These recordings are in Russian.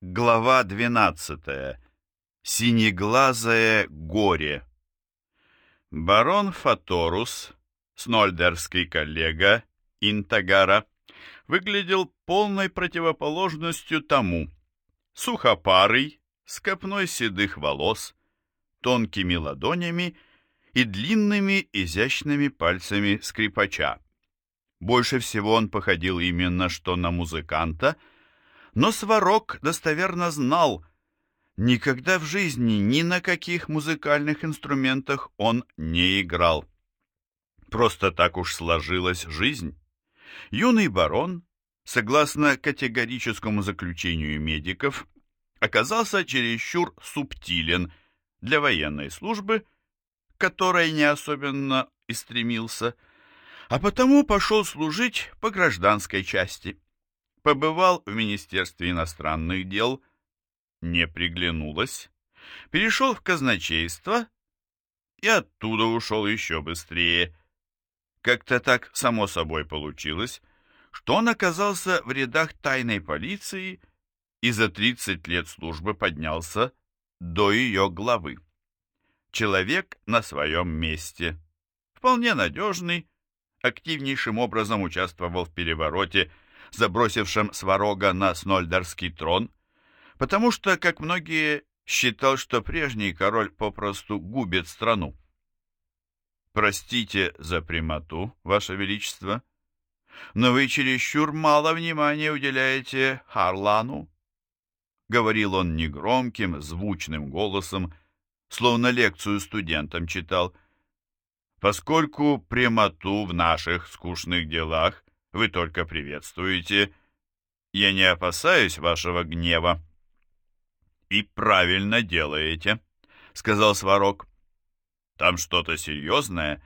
Глава 12. Синеглазое горе. Барон Фаторус, снольдерский коллега Интагара, выглядел полной противоположностью тому. Сухопарый, с копной седых волос, тонкими ладонями и длинными изящными пальцами скрипача. Больше всего он походил именно что на музыканта — но Сварог достоверно знал, никогда в жизни ни на каких музыкальных инструментах он не играл. Просто так уж сложилась жизнь. Юный барон, согласно категорическому заключению медиков, оказался чересчур субтилен для военной службы, которой не особенно и стремился, а потому пошел служить по гражданской части побывал в Министерстве иностранных дел, не приглянулось, перешел в казначейство и оттуда ушел еще быстрее. Как-то так само собой получилось, что он оказался в рядах тайной полиции и за 30 лет службы поднялся до ее главы. Человек на своем месте, вполне надежный, активнейшим образом участвовал в перевороте забросившим Сварога на Снольдерский трон, потому что, как многие, считал, что прежний король попросту губит страну. «Простите за прямоту, Ваше Величество, но вы чересчур мало внимания уделяете Харлану», — говорил он негромким, звучным голосом, словно лекцию студентам читал, «поскольку прямоту в наших скучных делах вы только приветствуете. Я не опасаюсь вашего гнева». «И правильно делаете», — сказал Сварог. «Там что-то серьезное?»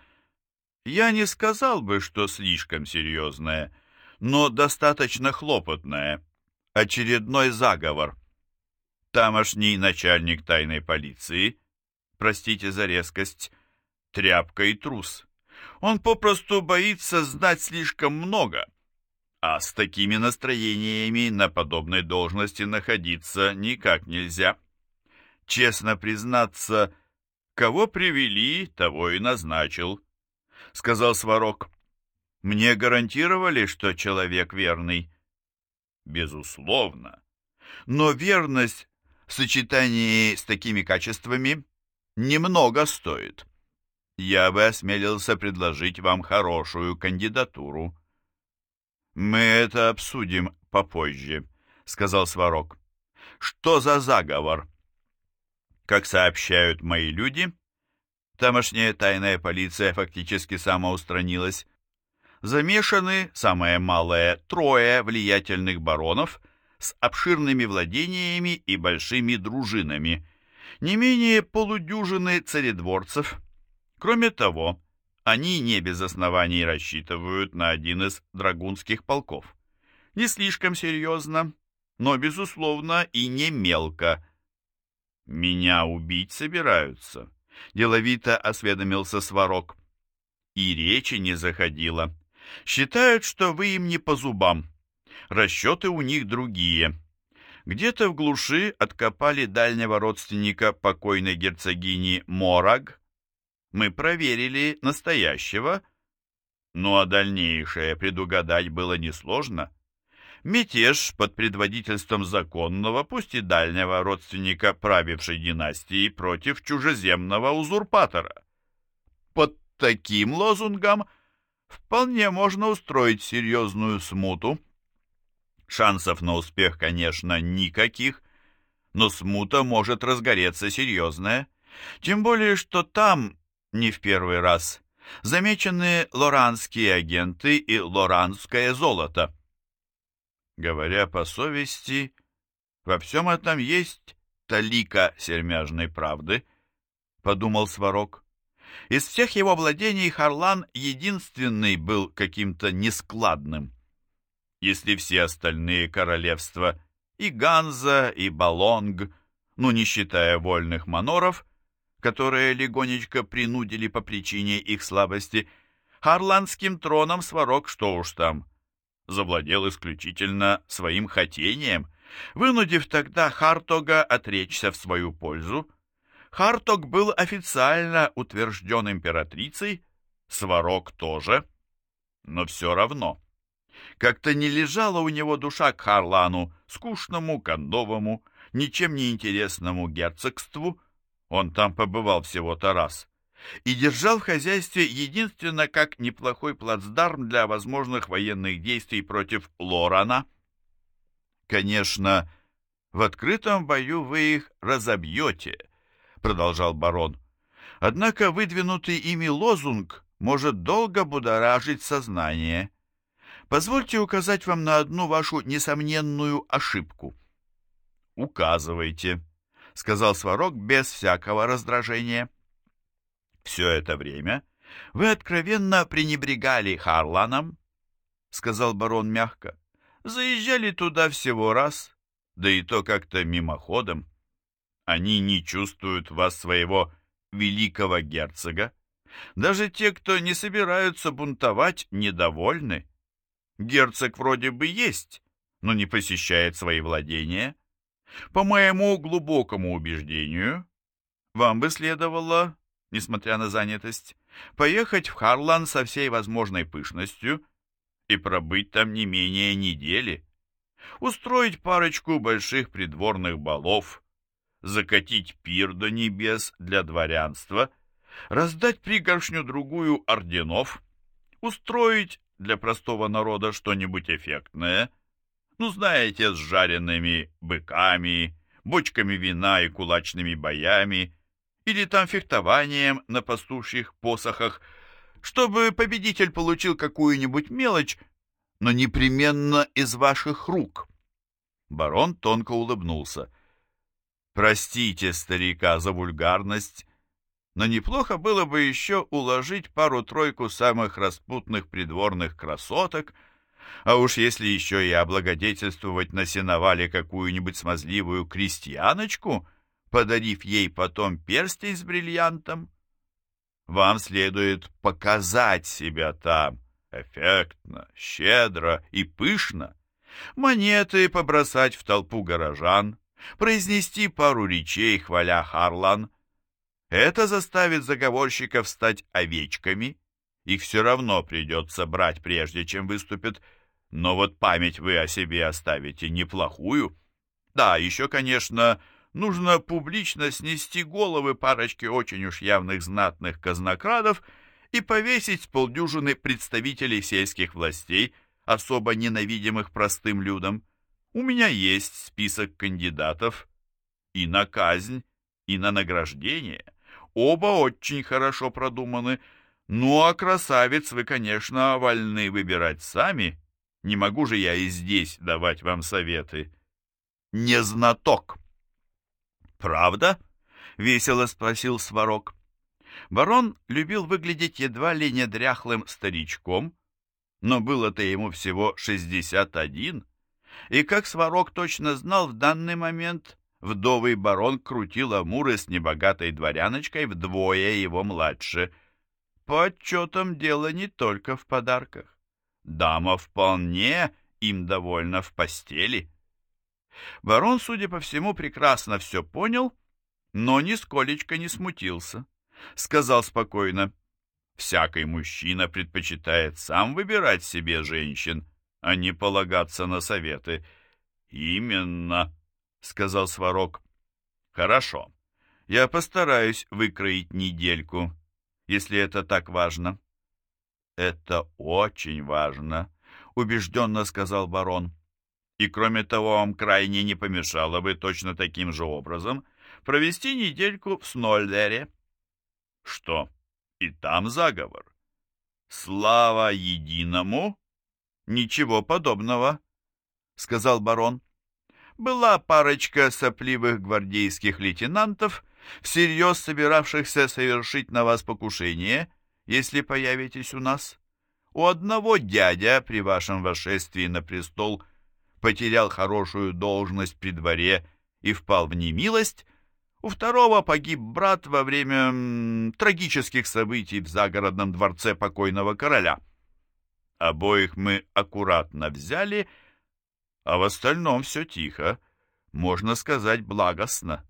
«Я не сказал бы, что слишком серьезное, но достаточно хлопотное. Очередной заговор. Тамошний начальник тайной полиции, простите за резкость, тряпка и трус. Он попросту боится знать слишком много, а с такими настроениями на подобной должности находиться никак нельзя. Честно признаться, кого привели, того и назначил, — сказал Сварог. Мне гарантировали, что человек верный. Безусловно. Но верность в сочетании с такими качествами немного стоит я бы осмелился предложить вам хорошую кандидатуру. «Мы это обсудим попозже», — сказал Сварог. «Что за заговор?» Как сообщают мои люди, тамошняя тайная полиция фактически самоустранилась. Замешаны, самое малое, трое влиятельных баронов с обширными владениями и большими дружинами, не менее полудюжины царедворцев — Кроме того, они не без оснований рассчитывают на один из драгунских полков. Не слишком серьезно, но, безусловно, и не мелко. «Меня убить собираются», — деловито осведомился Сварог. И речи не заходило. Считают, что вы им не по зубам. Расчеты у них другие. Где-то в глуши откопали дальнего родственника покойной герцогини Мораг, мы проверили настоящего, ну а дальнейшее предугадать было несложно. Мятеж под предводительством законного, пусть и дальнего родственника правившей династии против чужеземного узурпатора. Под таким лозунгом вполне можно устроить серьезную смуту. Шансов на успех, конечно, никаких, но смута может разгореться серьезная. Тем более, что там не в первый раз, замечены лоранские агенты и лоранское золото. Говоря по совести, во всем этом есть талика сермяжной правды, подумал Сварог. Из всех его владений Харлан единственный был каким-то нескладным. Если все остальные королевства, и Ганза, и Балонг, ну не считая вольных маноров, которые легонечко принудили по причине их слабости, харландским троном Сварог, что уж там, завладел исключительно своим хотением, Вынудив тогда Хартога отречься в свою пользу, Хартог был официально утвержден императрицей, Сварог тоже, но все равно. Как-то не лежала у него душа к Харлану, скучному, кондовому, ничем не интересному герцогству, он там побывал всего-то раз, и держал в хозяйстве единственно как неплохой плацдарм для возможных военных действий против Лорана. Конечно, в открытом бою вы их разобьете, продолжал барон. Однако выдвинутый ими лозунг может долго будоражить сознание. Позвольте указать вам на одну вашу несомненную ошибку. Указывайте, сказал Сварог без всякого раздражения. Все это время вы откровенно пренебрегали Харланом, сказал барон мягко. Заезжали туда всего раз, да и то как-то мимоходом. Они не чувствуют вас своего великого герцога. Даже те, кто не собираются бунтовать, недовольны. Герцог вроде бы есть, но не посещает свои владения. По моему глубокому убеждению, вам бы следовало, несмотря на занятость, поехать в Харлан со всей возможной пышностью и пробыть там не менее недели, устроить парочку больших придворных балов, закатить пир до небес для дворянства, раздать пригоршню-другую орденов, устроить для простого народа что-нибудь эффектное, ну, знаете, с жареными быками, бочками вина и кулачными боями, или там фехтованием на пастушьих посохах, чтобы победитель получил какую-нибудь мелочь, но непременно из ваших рук. Барон тонко улыбнулся. Простите старика за вульгарность, но неплохо было бы еще уложить пару-тройку самых распутных придворных красоток, а уж если еще и облагодетельствовать на сеновале какую-нибудь смазливую крестьяночку, подарив ей потом перстень с бриллиантом, вам следует показать себя там эффектно, щедро и пышно, монеты побросать в толпу горожан, произнести пару речей, хваля Харлан. Это заставит заговорщиков стать овечками. Их все равно придется брать, прежде чем выступят. Но вот память вы о себе оставите неплохую. Да, еще, конечно, нужно публично снести головы парочки очень уж явных знатных казнокрадов и повесить с полдюжины представителей сельских властей, особо ненавидимых простым людям. У меня есть список кандидатов и на казнь, и на награждение. Оба очень хорошо продуманы. Ну, а красавец вы, конечно, вольны выбирать сами. Не могу же я и здесь давать вам советы. Не знаток. «Правда?» — весело спросил Сварог. Барон любил выглядеть едва ли не дряхлым старичком, но было-то ему всего шестьдесят один, и, как Сварог точно знал, в данный момент вдовый барон крутил амуры с небогатой дворяночкой вдвое его младше. По отчетам дело не только в подарках. Дама вполне им довольна в постели. Барон, судя по всему, прекрасно все понял, но нисколечко не смутился. Сказал спокойно, «Всякий мужчина предпочитает сам выбирать себе женщин, а не полагаться на советы». «Именно», — сказал Сварог. «Хорошо, я постараюсь выкроить недельку, если это так важно». «Это очень важно», — убежденно сказал барон. И кроме того, вам крайне не помешало бы точно таким же образом провести недельку в Снольдере. Что? И там заговор. Слава единому? Ничего подобного, сказал барон. Была парочка сопливых гвардейских лейтенантов, всерьез собиравшихся совершить на вас покушение, если появитесь у нас. У одного дядя при вашем восшествии на престол – потерял хорошую должность при дворе и впал в немилость, у второго погиб брат во время м, трагических событий в загородном дворце покойного короля. Обоих мы аккуратно взяли, а в остальном все тихо, можно сказать, благостно.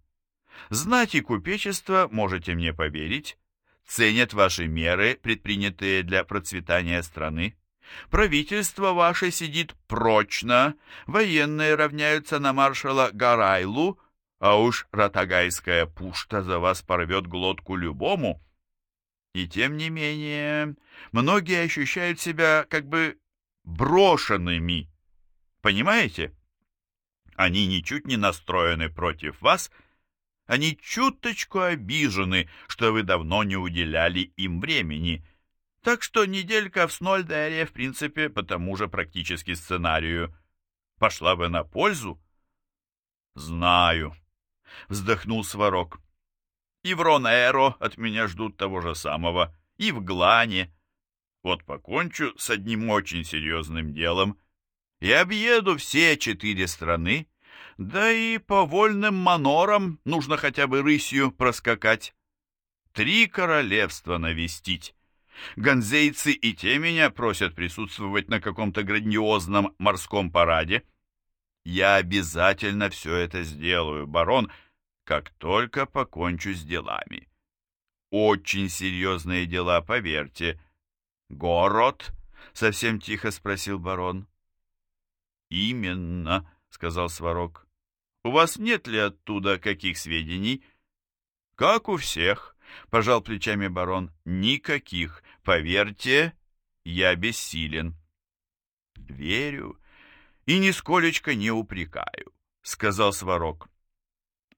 Знать и купечество, можете мне поверить, ценят ваши меры, предпринятые для процветания страны. Правительство ваше сидит прочно, военные равняются на маршала Гарайлу, а уж ратагайская пушта за вас порвет глотку любому. И тем не менее, многие ощущают себя как бы брошенными. Понимаете? Они ничуть не настроены против вас, они чуточку обижены, что вы давно не уделяли им времени. Так что неделька в Снольдере, в принципе, по тому же практически сценарию, пошла бы на пользу. Знаю, вздохнул Сварог. И в Ронеро от меня ждут того же самого, и в Глане. Вот покончу с одним очень серьезным делом и объеду все четыре страны, да и по вольным манорам нужно хотя бы рысью проскакать. Три королевства навестить. Ганзейцы и те меня просят присутствовать на каком-то грандиозном морском параде. Я обязательно все это сделаю, барон, как только покончу с делами. Очень серьезные дела, поверьте. Город? Совсем тихо спросил барон. Именно, сказал Сварог. У вас нет ли оттуда каких сведений? Как у всех, пожал плечами барон. Никаких. Поверьте, я бессилен. Верю и нисколечко не упрекаю, сказал Сварог.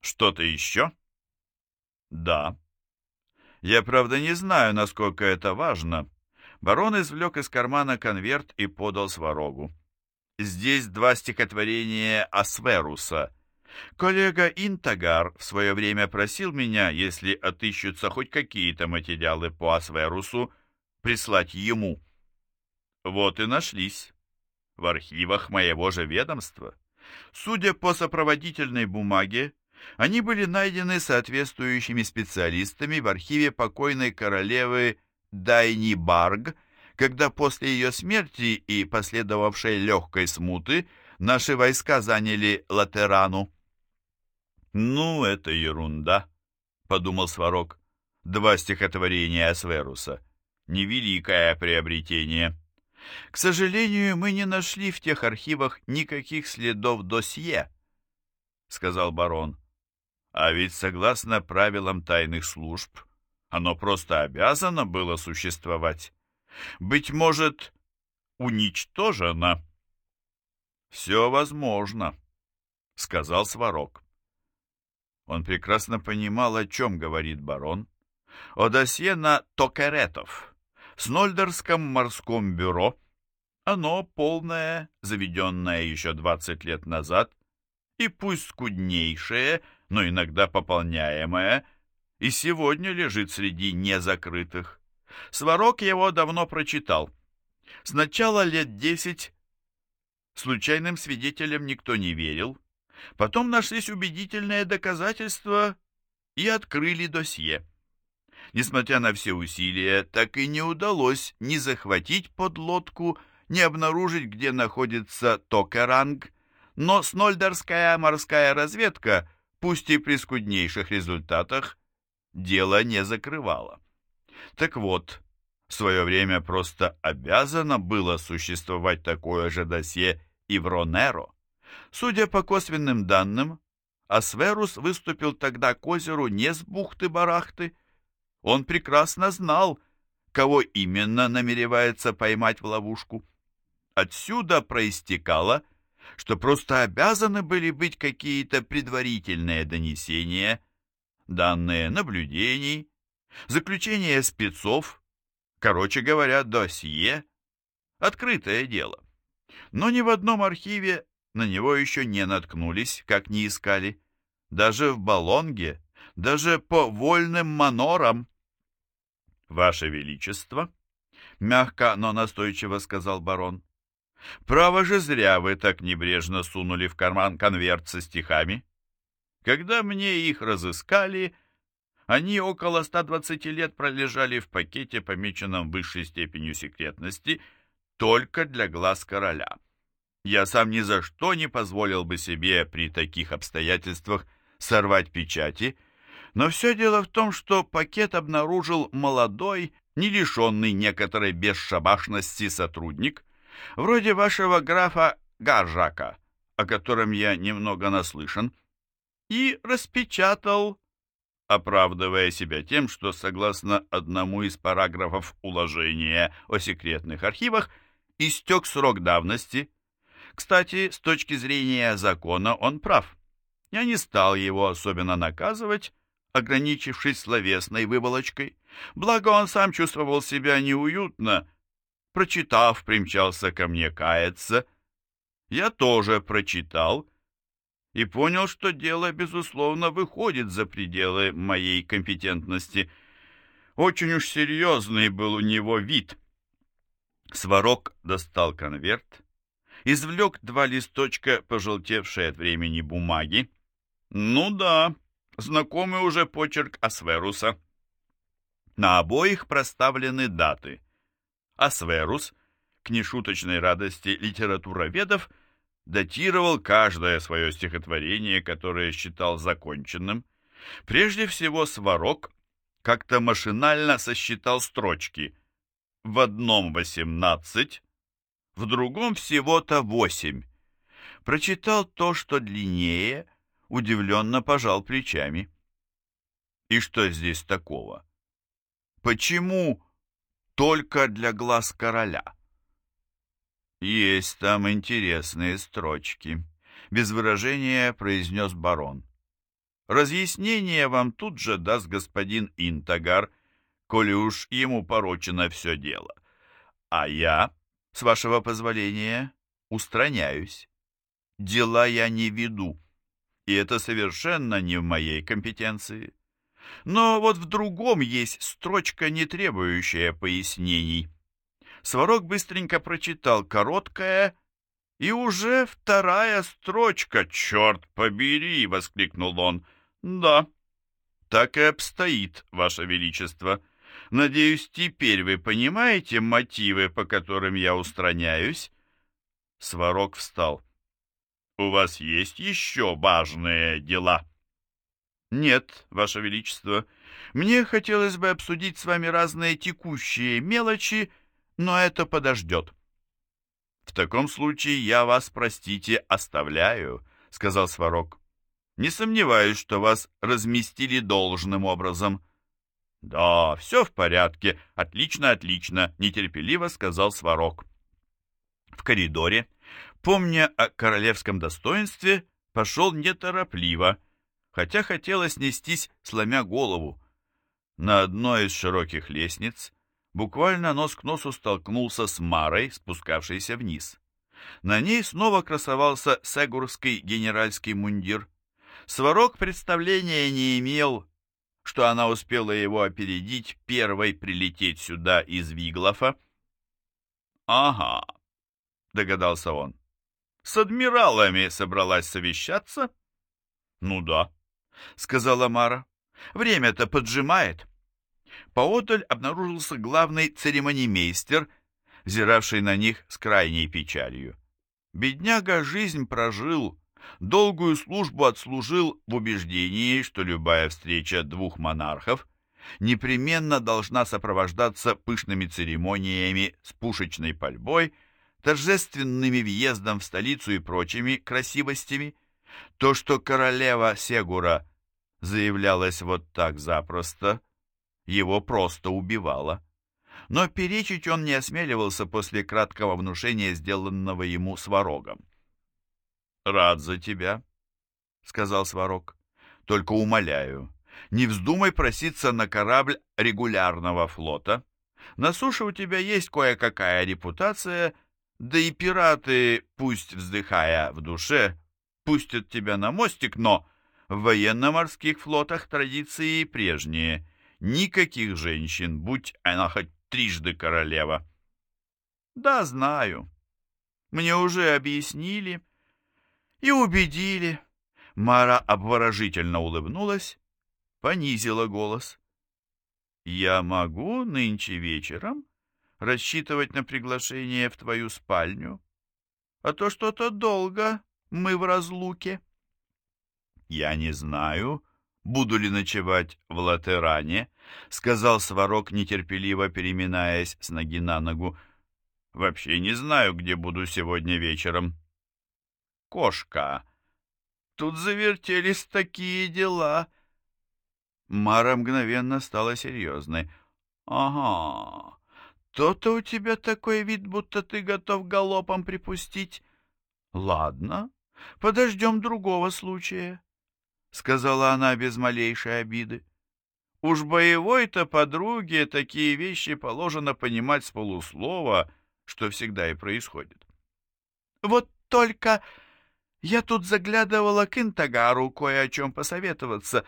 Что-то еще? Да. Я, правда, не знаю, насколько это важно. Барон извлек из кармана конверт и подал Сварогу. Здесь два стихотворения Асверуса — Коллега Интагар в свое время просил меня, если отыщутся хоть какие-то материалы по Асверусу, прислать ему. Вот и нашлись. В архивах моего же ведомства. Судя по сопроводительной бумаге, они были найдены соответствующими специалистами в архиве покойной королевы Дайни Барг, когда после ее смерти и последовавшей легкой смуты наши войска заняли Латерану. «Ну, это ерунда», — подумал Сварог. «Два стихотворения Асверуса. Невеликое приобретение». «К сожалению, мы не нашли в тех архивах никаких следов досье», — сказал барон. «А ведь, согласно правилам тайных служб, оно просто обязано было существовать. Быть может, уничтожено?» «Все возможно», — сказал Сварог. Он прекрасно понимал, о чем говорит барон. О досье на Токеретов в Снольдерском морском бюро. Оно полное, заведенное еще 20 лет назад, и пусть скуднейшее, но иногда пополняемое, и сегодня лежит среди незакрытых. Сварог его давно прочитал. Сначала лет десять случайным свидетелям никто не верил, Потом нашлись убедительные доказательства и открыли досье. Несмотря на все усилия, так и не удалось ни захватить подлодку, ни обнаружить, где находится Токеранг, но Снольдерская морская разведка, пусть и при скуднейших результатах, дело не закрывала. Так вот, в свое время просто обязано было существовать такое же досье и в Ронеро. Судя по косвенным данным, Асверус выступил тогда к озеру не с бухты-барахты. Он прекрасно знал, кого именно намеревается поймать в ловушку. Отсюда проистекало, что просто обязаны были быть какие-то предварительные донесения, данные наблюдений, заключения спецов, короче говоря, досье, открытое дело. Но ни в одном архиве на него еще не наткнулись, как не искали. Даже в Балонге, даже по вольным манорам. «Ваше Величество», — мягко, но настойчиво сказал барон, — «право же зря вы так небрежно сунули в карман конверт со стихами. Когда мне их разыскали, они около 120 лет пролежали в пакете, помеченном высшей степенью секретности, только для глаз короля. Я сам ни за что не позволил бы себе при таких обстоятельствах сорвать печати, но все дело в том, что пакет обнаружил молодой, не лишенный некоторой бесшабашности сотрудник, вроде вашего графа Гаржака, о котором я немного наслышан, и распечатал, оправдывая себя тем, что, согласно одному из параграфов уложения о секретных архивах, истек срок давности. Кстати, с точки зрения закона он прав. Я не стал его особенно наказывать, ограничившись словесной выволочкой. Благо он сам чувствовал себя неуютно. Прочитав, примчался ко мне каяться. Я тоже прочитал и понял, что дело, безусловно, выходит за пределы моей компетентности. Очень уж серьезный был у него вид. Сварог достал конверт, извлек два листочка, пожелтевшие от времени бумаги. Ну да, знакомый уже почерк Асверуса. На обоих проставлены даты. Асверус, к нешуточной радости литературоведов, датировал каждое свое стихотворение, которое считал законченным. Прежде всего Сварог как-то машинально сосчитал строчки. В одном восемнадцать, в другом всего-то восемь. Прочитал то, что длиннее, удивленно пожал плечами. И что здесь такого? Почему только для глаз короля? Есть там интересные строчки, без выражения произнес барон. Разъяснение вам тут же даст господин Интагар, коли уж ему порочено все дело. А я, с вашего позволения, устраняюсь. Дела я не веду, и это совершенно не в моей компетенции. Но вот в другом есть строчка, не требующая пояснений. Сварог быстренько прочитал короткое, и уже вторая строчка. «Черт побери!» — воскликнул он. «Да, так и обстоит, Ваше Величество. Надеюсь, теперь вы понимаете мотивы, по которым я устраняюсь?» Сварог встал. «У вас есть еще важные дела?» «Нет, Ваше Величество. Мне хотелось бы обсудить с вами разные текущие мелочи, но это подождет». «В таком случае я вас, простите, оставляю», — сказал Сварог. «Не сомневаюсь, что вас разместили должным образом». «Да, все в порядке. Отлично, отлично», — нетерпеливо сказал Сварог. В коридоре, помня о королевском достоинстве, пошел неторопливо, хотя хотелось нестись, сломя голову. На одной из широких лестниц буквально нос к носу столкнулся с Марой, спускавшейся вниз. На ней снова красовался сегурский генеральский мундир. Сварог представления не имел, что она успела его опередить, первой прилететь сюда из Виглофа. «Ага», — догадался он, — «с адмиралами собралась совещаться?» «Ну да», — сказала Мара. «Время-то поджимает». Поодаль обнаружился главный церемонимейстер, взиравший на них с крайней печалью. Бедняга жизнь прожил, долгую службу отслужил в убеждении, что любая встреча двух монархов непременно должна сопровождаться пышными церемониями с пушечной пальбой, торжественными въездом в столицу и прочими красивостями. То, что королева Сегура заявлялась вот так запросто, его просто убивало. Но перечить он не осмеливался после краткого внушения, сделанного ему сварогом. «Рад за тебя», — сказал сварог. «Только умоляю, не вздумай проситься на корабль регулярного флота. На суше у тебя есть кое-какая репутация, да и пираты, пусть вздыхая в душе, пустят тебя на мостик, но в военно-морских флотах традиции прежние. Никаких женщин, будь она хоть трижды королева. Да, знаю. Мне уже объяснили и убедили. Мара обворожительно улыбнулась, понизила голос. «Я могу нынче вечером рассчитывать на приглашение в твою спальню? а то что-то долго мы в разлуке». «Я не знаю, буду ли ночевать в Латеране», — сказал Сварог, нетерпеливо переминаясь с ноги на ногу. «Вообще не знаю, где буду сегодня вечером». «Кошка, тут завертелись такие дела». Мара мгновенно стала серьезной. «Ага, то-то у тебя такой вид, будто ты готов галопом припустить. Ладно, подождем другого случая», — сказала она без малейшей обиды. «Уж боевой-то подруге такие вещи положено понимать с полуслова, что всегда и происходит». «Вот только я тут заглядывала к Интагару кое о чем посоветоваться.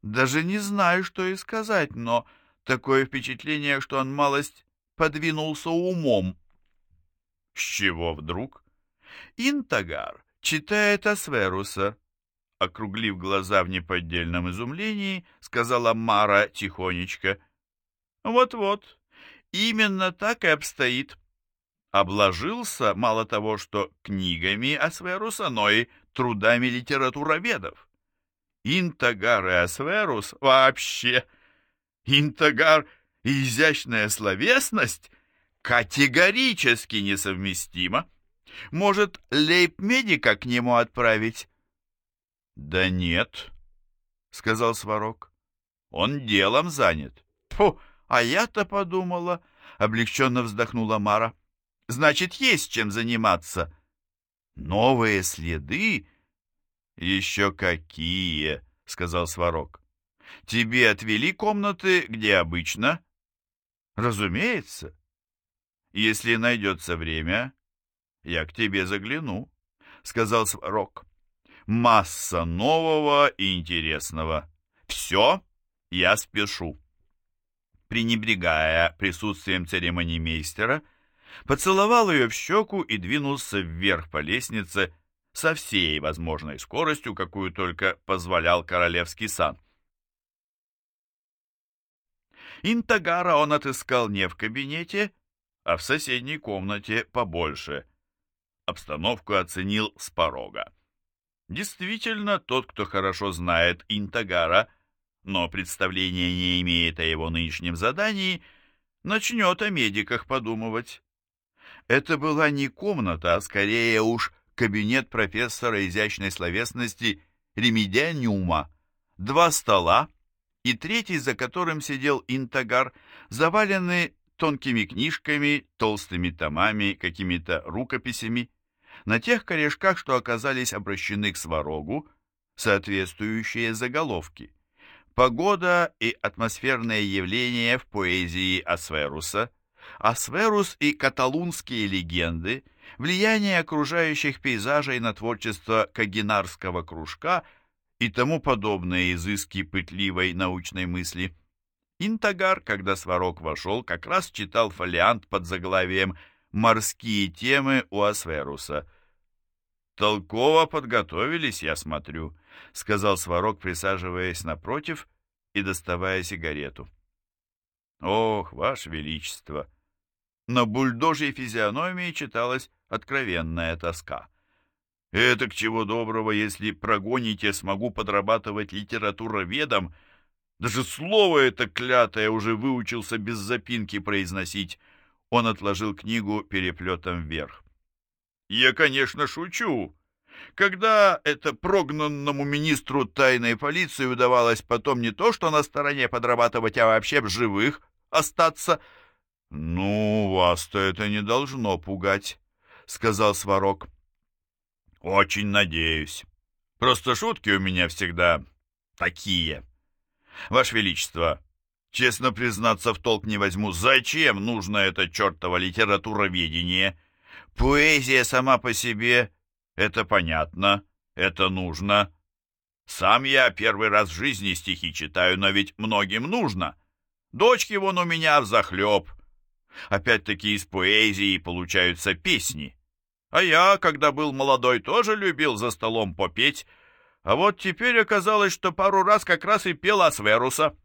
Даже не знаю, что и сказать, но такое впечатление, что он малость подвинулся умом. С чего вдруг? Интагар читает Асверуса. Округлив глаза в неподдельном изумлении, сказала Мара тихонечко. Вот-вот, именно так и обстоит. Обложился мало того, что книгами Асверуса, но и трудами литературоведов. Интагар и Асверус вообще... Интагар и изящная словесность категорически несовместима. Может, лейб-медика к нему отправить? — Да нет, — сказал Сварог. — Он делом занят. — Фу, а я-то подумала, — облегченно вздохнула Мара. — Значит, есть чем заниматься. — Новые следы? — Еще какие, — сказал Сварог. — Тебе отвели комнаты, где обычно? — Разумеется. Если найдется время, я к тебе загляну, сказал Сварог. Масса нового и интересного. Все, я спешу. Пренебрегая присутствием церемонимейстера, поцеловал ее в щеку и двинулся вверх по лестнице со всей возможной скоростью, какую только позволял королевский сан. Интагара он отыскал не в кабинете, а в соседней комнате побольше. Обстановку оценил с порога. Действительно, тот, кто хорошо знает Интагара, но представления не имеет о его нынешнем задании, начнет о медиках подумывать. Это была не комната, а скорее уж кабинет профессора изящной словесности Ремедианиума. Два стола, и третий, за которым сидел Интагар, завалены тонкими книжками, толстыми томами, какими-то рукописями. На тех корешках, что оказались обращены к сварогу, соответствующие заголовки. Погода и атмосферные явления в поэзии Асверуса, Асверус и каталунские легенды, влияние окружающих пейзажей на творчество Кагинарского кружка – и тому подобные изыски пытливой научной мысли. Интагар, когда Сварог вошел, как раз читал фолиант под заглавием «Морские темы у Асверуса». «Толково подготовились, я смотрю», — сказал Сварог, присаживаясь напротив и доставая сигарету. «Ох, Ваше Величество!» На бульдожьей физиономии читалась откровенная тоска. Это к чего доброго, если прогоните, смогу подрабатывать литературоведом. Даже слово это клятое уже выучился без запинки произносить. Он отложил книгу переплетом вверх. Я, конечно, шучу. Когда это прогнанному министру тайной полиции удавалось потом не то, что на стороне подрабатывать, а вообще в живых остаться... «Ну, вас-то это не должно пугать», — сказал Сварог. Очень надеюсь. Просто шутки у меня всегда такие. Ваше Величество, честно признаться, в толк не возьму, зачем нужно это чертово литературоведение? Поэзия сама по себе — это понятно, это нужно. Сам я первый раз в жизни стихи читаю, но ведь многим нужно. Дочки вон у меня взахлеб. Опять-таки из поэзии получаются песни. А я, когда был молодой, тоже любил за столом попеть. А вот теперь оказалось, что пару раз как раз и пел Асверуса.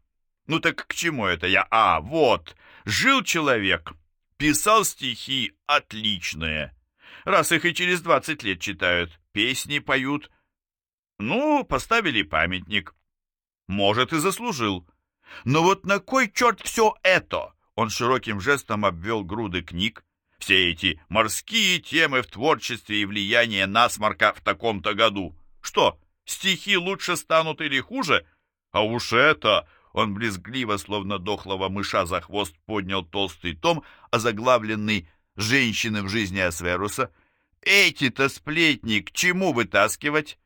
Ну так к чему это я? А, вот, жил человек, писал стихи отличные. раз их и через двадцать лет читают, песни поют. Ну, поставили памятник. Может, и заслужил. Но вот на кой черт все это? Он широким жестом обвел груды книг. Все эти морские темы в творчестве и влияние насморка в таком-то году. Что, стихи лучше станут или хуже? А уж это... Он брезгливо, словно дохлого мыша за хвост, поднял толстый том, озаглавленный «Женщины в жизни Асверуса». Эти-то сплетни к чему вытаскивать?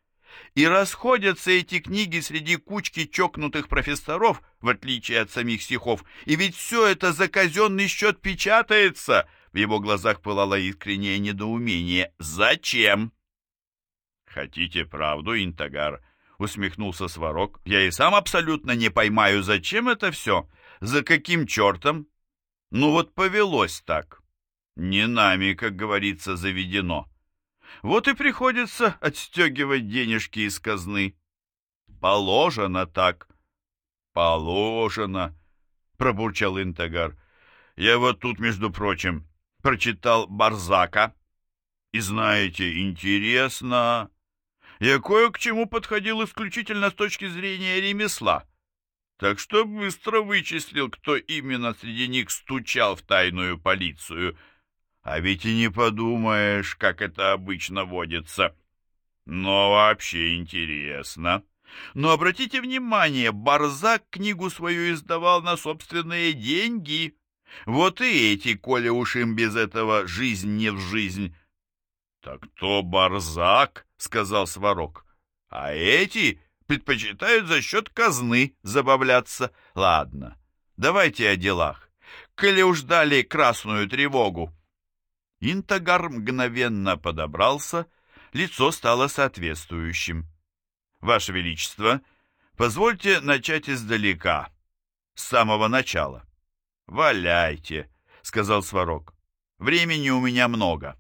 И расходятся эти книги среди кучки чокнутых профессоров, в отличие от самих стихов, и ведь все это за казенный счет печатается. В его глазах пылало искреннее недоумение. Зачем? Хотите правду, Интагар? Усмехнулся Сварог. Я и сам абсолютно не поймаю, зачем это все? За каким чертом? Ну вот повелось так. Не нами, как говорится, заведено. Вот и приходится отстегивать денежки из казны. Положено так. Положено, пробурчал Интагар. Я вот тут, между прочим, прочитал Барзака. И знаете, интересно. Я кое к чему подходил исключительно с точки зрения ремесла. Так что быстро вычислил, кто именно среди них стучал в тайную полицию — а ведь и не подумаешь, как это обычно водится. Но вообще интересно. Но обратите внимание, Барзак книгу свою издавал на собственные деньги. Вот и эти, коли уж им без этого жизнь не в жизнь. Так то Барзак, сказал Сварог. А эти предпочитают за счет казны забавляться. Ладно, давайте о делах. Коли уж дали красную тревогу. Интагар мгновенно подобрался, лицо стало соответствующим. «Ваше Величество, позвольте начать издалека, с самого начала». «Валяйте», — сказал Сварог. «Времени у меня много.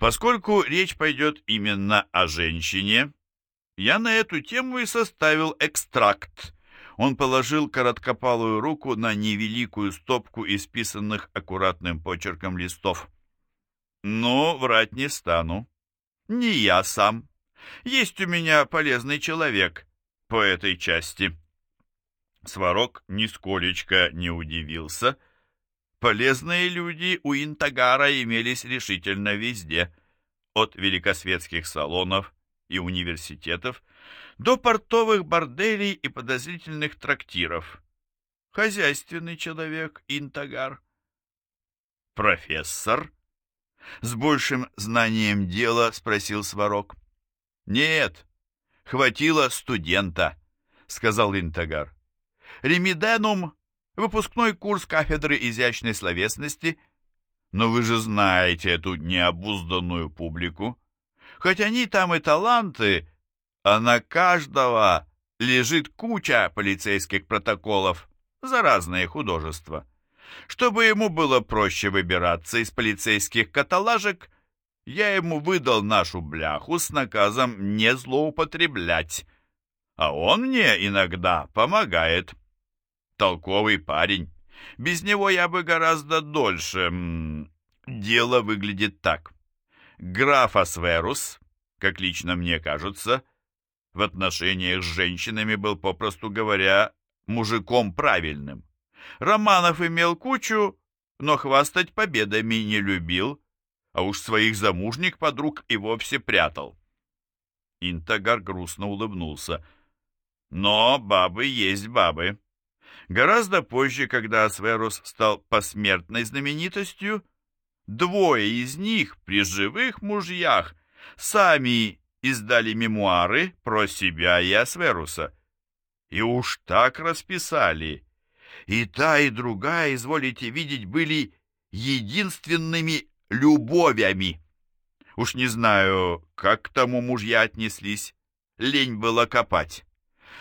Поскольку речь пойдет именно о женщине, я на эту тему и составил экстракт». Он положил короткопалую руку на невеликую стопку исписанных аккуратным почерком листов. Но врать не стану. Не я сам. Есть у меня полезный человек по этой части. Сварог нисколечко не удивился. Полезные люди у Интагара имелись решительно везде, от великосветских салонов и университетов до портовых борделей и подозрительных трактиров. Хозяйственный человек Интагар. Профессор с большим знанием дела спросил Сварог. Нет, хватило студента, сказал Интагар. Ремиденум — выпускной курс кафедры изящной словесности, но вы же знаете эту необузданную публику. Хоть они там и таланты, а на каждого лежит куча полицейских протоколов за разные художества. Чтобы ему было проще выбираться из полицейских каталажек, я ему выдал нашу бляху с наказом не злоупотреблять, а он мне иногда помогает. Толковый парень. Без него я бы гораздо дольше... Дело выглядит так. Граф Асверус, как лично мне кажется, в отношениях с женщинами был, попросту говоря, мужиком правильным. Романов имел кучу, но хвастать победами не любил, а уж своих замужних подруг и вовсе прятал. Интагар грустно улыбнулся. Но бабы есть бабы. Гораздо позже, когда Асверус стал посмертной знаменитостью, двое из них при живых мужьях сами издали мемуары про себя и Асверуса. И уж так расписали, и та, и другая, изволите видеть, были единственными любовями. Уж не знаю, как к тому мужья отнеслись, лень было копать.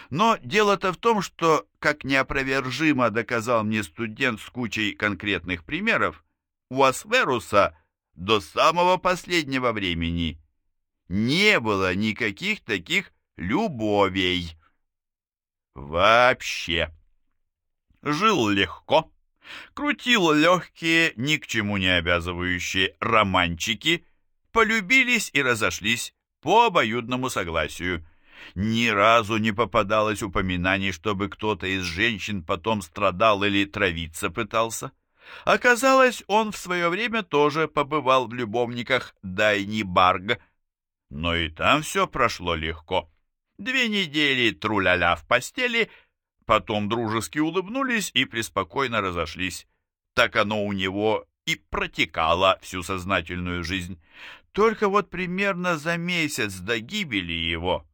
Но дело-то в том, что, как неопровержимо доказал мне студент с кучей конкретных примеров, у Асверуса до самого последнего времени не было никаких таких любовей. Вообще жил легко, крутил легкие, ни к чему не обязывающие романчики, полюбились и разошлись по обоюдному согласию. Ни разу не попадалось упоминаний, чтобы кто-то из женщин потом страдал или травиться пытался. Оказалось, он в свое время тоже побывал в любовниках Дайни Барг, но и там все прошло легко. Две недели труляля в постели, потом дружески улыбнулись и преспокойно разошлись. Так оно у него и протекало всю сознательную жизнь. Только вот примерно за месяц до гибели его,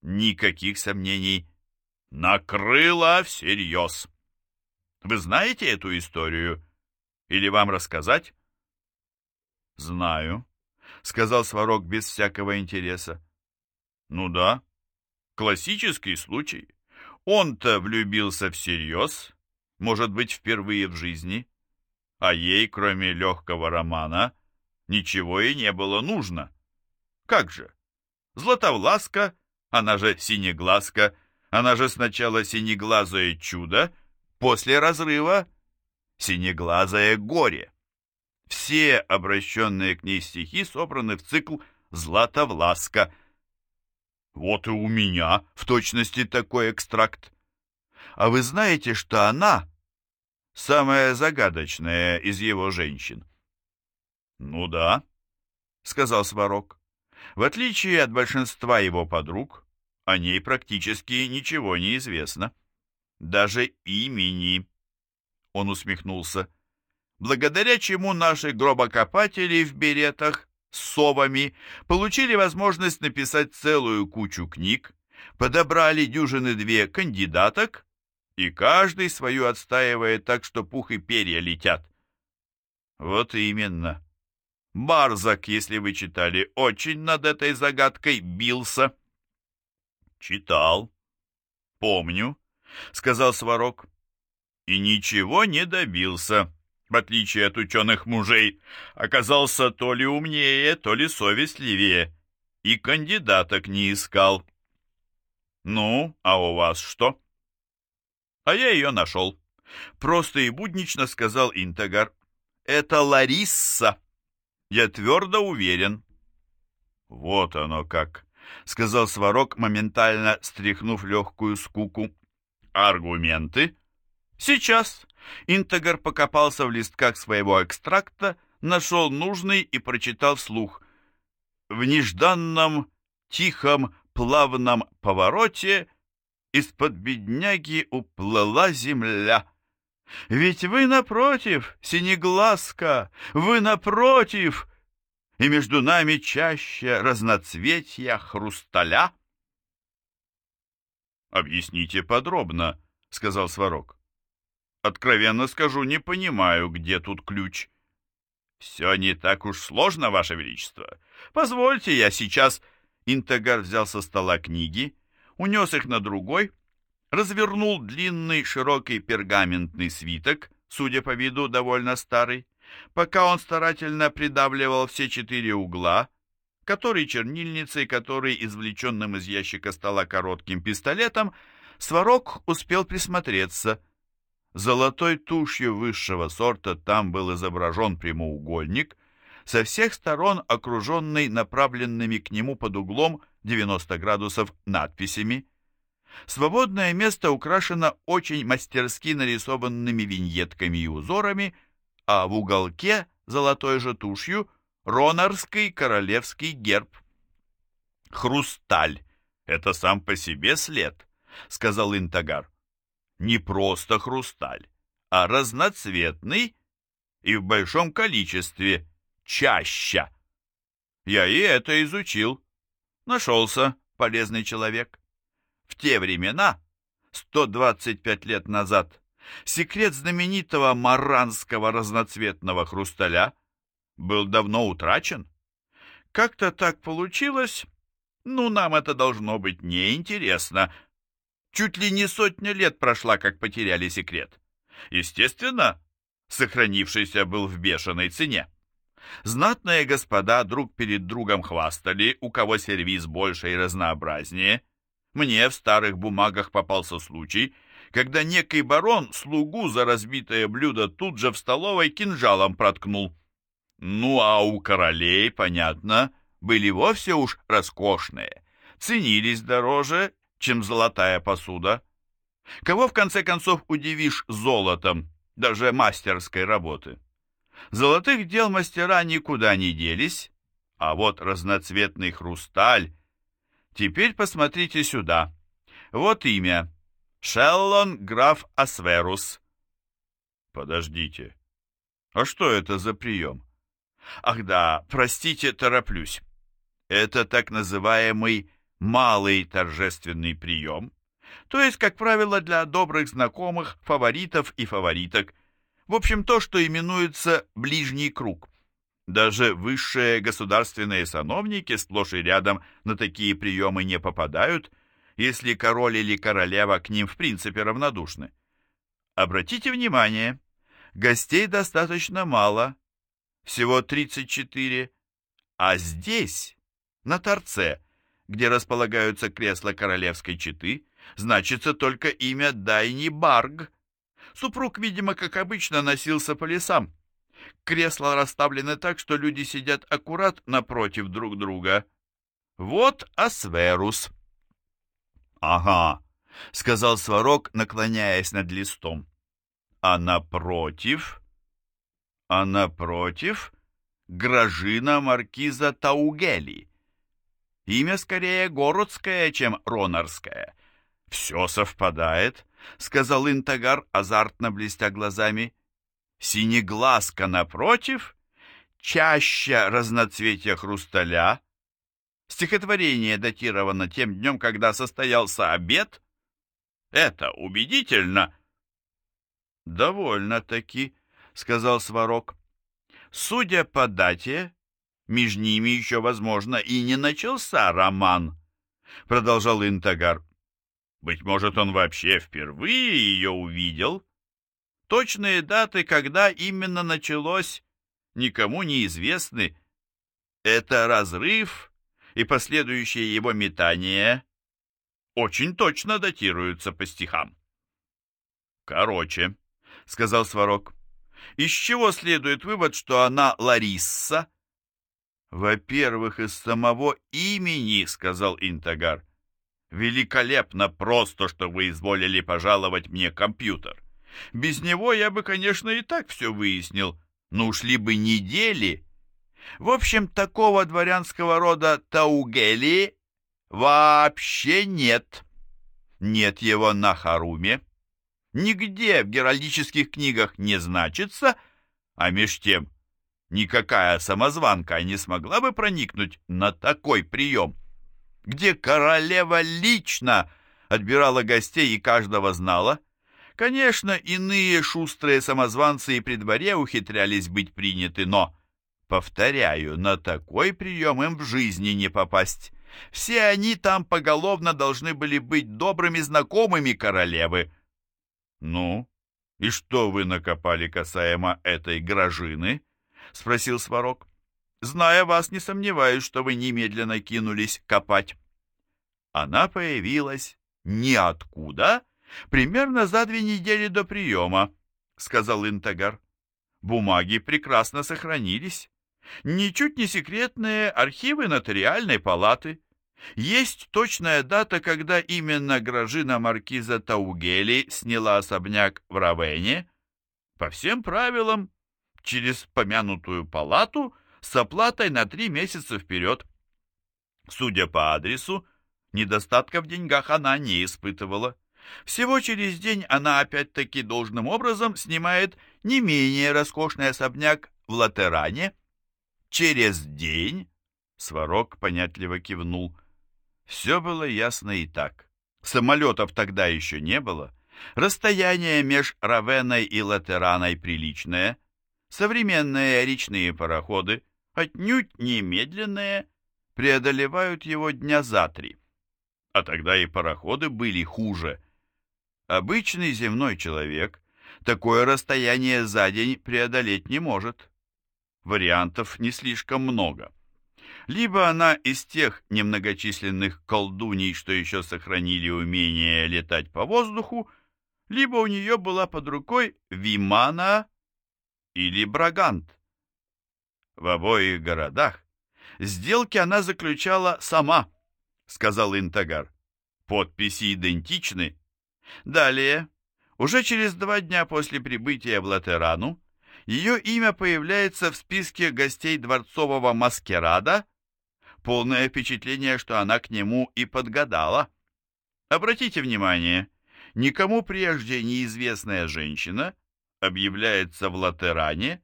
никаких сомнений, накрыло всерьез. Вы знаете эту историю? Или вам рассказать? Знаю, сказал Сварог без всякого интереса. Ну да, классический случай. Он-то влюбился всерьез, может быть, впервые в жизни, а ей, кроме легкого романа, ничего и не было нужно. Как же? Златовласка, она же Синеглазка, она же сначала Синеглазое чудо, После разрыва «Синеглазое горе». Все обращенные к ней стихи собраны в цикл «Златовласка». Вот и у меня в точности такой экстракт. А вы знаете, что она самая загадочная из его женщин? Ну да, сказал Сварог. В отличие от большинства его подруг, о ней практически ничего не известно даже имени. Он усмехнулся. Благодаря чему наши гробокопатели в беретах с совами получили возможность написать целую кучу книг, подобрали дюжины две кандидаток, и каждый свою отстаивает так, что пух и перья летят. Вот именно. Барзак, если вы читали, очень над этой загадкой бился. Читал. Помню. — сказал Сварог. «И ничего не добился, в отличие от ученых мужей. Оказался то ли умнее, то ли совестливее, и кандидаток не искал». «Ну, а у вас что?» «А я ее нашел», — просто и буднично сказал Интегар. «Это Ларисса. Я твердо уверен». «Вот оно как», — сказал Сварог, моментально стряхнув легкую скуку. Аргументы? Сейчас. Интегр покопался в листках своего экстракта, нашел нужный и прочитал вслух. В нежданном, тихом, плавном повороте из-под бедняги уплыла земля. Ведь вы напротив, синеглазка, вы напротив, и между нами чаще разноцветья хрусталя. «Объясните подробно», — сказал Сварог. «Откровенно скажу, не понимаю, где тут ключ». «Все не так уж сложно, Ваше Величество. Позвольте, я сейчас...» Интегар взял со стола книги, унес их на другой, развернул длинный широкий пергаментный свиток, судя по виду довольно старый. Пока он старательно придавливал все четыре угла, который чернильницей, который извлеченным из ящика стола коротким пистолетом, Сварог успел присмотреться. Золотой тушью высшего сорта там был изображен прямоугольник, со всех сторон окруженный направленными к нему под углом 90 градусов надписями. Свободное место украшено очень мастерски нарисованными виньетками и узорами, а в уголке золотой же тушью – Ронарский королевский герб. «Хрусталь — это сам по себе след», — сказал Интагар. «Не просто хрусталь, а разноцветный и в большом количестве, чаще. Я и это изучил. Нашелся полезный человек. В те времена, 125 лет назад, секрет знаменитого маранского разноцветного хрусталя — был давно утрачен. Как-то так получилось, ну, нам это должно быть неинтересно. Чуть ли не сотня лет прошла, как потеряли секрет. Естественно, сохранившийся был в бешеной цене. Знатные господа друг перед другом хвастали, у кого сервиз больше и разнообразнее. Мне в старых бумагах попался случай, когда некий барон слугу за разбитое блюдо тут же в столовой кинжалом проткнул. Ну, а у королей, понятно, были вовсе уж роскошные, ценились дороже, чем золотая посуда. Кого, в конце концов, удивишь золотом, даже мастерской работы? Золотых дел мастера никуда не делись, а вот разноцветный хрусталь... Теперь посмотрите сюда. Вот имя. Шеллон граф Асверус. Подождите. А что это за прием? Ах да, простите, тороплюсь. Это так называемый малый торжественный прием, то есть, как правило, для добрых знакомых, фаворитов и фавориток. В общем, то, что именуется ближний круг. Даже высшие государственные сановники сплошь и рядом на такие приемы не попадают, если король или королева к ним в принципе равнодушны. Обратите внимание, гостей достаточно мало, всего 34, а здесь, на торце, где располагаются кресла королевской четы, значится только имя Дайни Барг. Супруг, видимо, как обычно, носился по лесам. Кресла расставлены так, что люди сидят аккурат напротив друг друга. Вот Асверус. «Ага», — сказал Сварог, наклоняясь над листом. «А напротив...» «А напротив...» Гражина маркиза Таугели. Имя скорее городское, чем ронорское. Все совпадает, сказал Интагар, азартно блестя глазами. Синеглазка напротив, чаще разноцветия хрусталя. Стихотворение датировано тем днем, когда состоялся обед. Это убедительно. Довольно-таки, сказал Сварог. Судя по дате, между ними еще, возможно, и не начался роман, продолжал Интагар. Быть может, он вообще впервые ее увидел? Точные даты, когда именно началось, никому не известны. Это разрыв и последующее его метание очень точно датируются по стихам. «Короче», — сказал Сварог, — «из чего следует вывод, что она Ларисса?» «Во-первых, из самого имени», — сказал Интагар. «Великолепно просто, что вы изволили пожаловать мне компьютер. Без него я бы, конечно, и так все выяснил, но ушли бы недели. В общем, такого дворянского рода Таугели вообще нет. Нет его на Харуме. Нигде в геральдических книгах не значится, а меж тем Никакая самозванка не смогла бы проникнуть на такой прием, где королева лично отбирала гостей и каждого знала. Конечно, иные шустрые самозванцы и при дворе ухитрялись быть приняты, но, повторяю, на такой прием им в жизни не попасть. Все они там поголовно должны были быть добрыми знакомыми королевы. Ну, и что вы накопали касаемо этой гражины? — спросил Сварог. «Зная вас, не сомневаюсь, что вы немедленно кинулись копать». Она появилась ниоткуда, примерно за две недели до приема, — сказал Интагар. Бумаги прекрасно сохранились. Ничуть не секретные архивы нотариальной палаты. Есть точная дата, когда именно Гражина Маркиза Таугели сняла особняк в Равене. По всем правилам, через помянутую палату с оплатой на три месяца вперед. Судя по адресу, недостатка в деньгах она не испытывала. Всего через день она опять-таки должным образом снимает не менее роскошный особняк в Латеране. Через день, Сварог понятливо кивнул, все было ясно и так. Самолетов тогда еще не было. Расстояние меж Равеной и Латераной приличное. Современные речные пароходы, отнюдь немедленные, преодолевают его дня за три. А тогда и пароходы были хуже. Обычный земной человек такое расстояние за день преодолеть не может. Вариантов не слишком много. Либо она из тех немногочисленных колдуней, что еще сохранили умение летать по воздуху, либо у нее была под рукой Вимана или Брагант. В обоих городах сделки она заключала сама, сказал Интагар. Подписи идентичны. Далее, уже через два дня после прибытия в Латерану, ее имя появляется в списке гостей дворцового маскарада, полное впечатление, что она к нему и подгадала. Обратите внимание, никому прежде неизвестная женщина объявляется в Латеране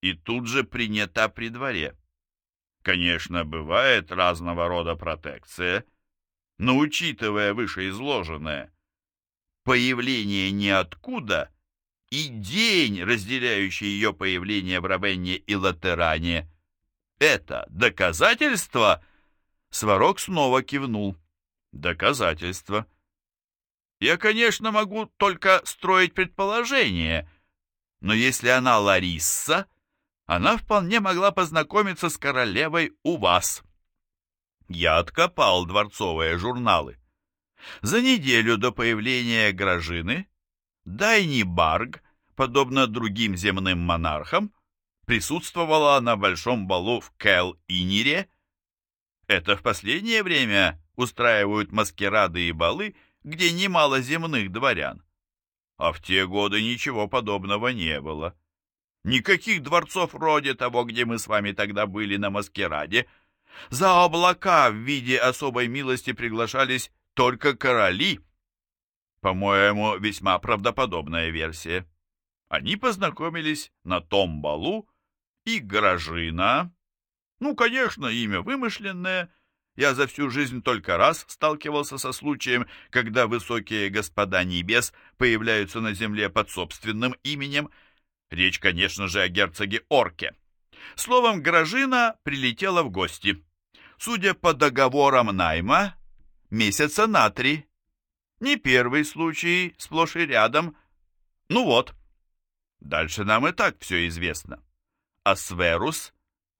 и тут же принята при дворе. Конечно, бывает разного рода протекция, но учитывая вышеизложенное, появление ниоткуда и день, разделяющий ее появление в Равенне и Латеране, это доказательство? Сварог снова кивнул. Доказательство. Я, конечно, могу только строить предположение, но если она Ларисса, она вполне могла познакомиться с королевой у вас. Я откопал дворцовые журналы. За неделю до появления Гражины Дайни Барг, подобно другим земным монархам, присутствовала на большом балу в Кэл-Инире. Это в последнее время устраивают маскирады и балы, где немало земных дворян. А в те годы ничего подобного не было. Никаких дворцов вроде того, где мы с вами тогда были на маскираде. За облака в виде особой милости приглашались только короли. По-моему, весьма правдоподобная версия. Они познакомились на том балу, и Гражина... Ну, конечно, имя вымышленное. Я за всю жизнь только раз сталкивался со случаем, когда высокие господа небес появляются на земле под собственным именем. Речь, конечно же, о герцоге Орке. Словом, Гражина прилетела в гости. Судя по договорам найма, месяца на три. Не первый случай, сплошь и рядом. Ну вот. Дальше нам и так все известно. А Сверус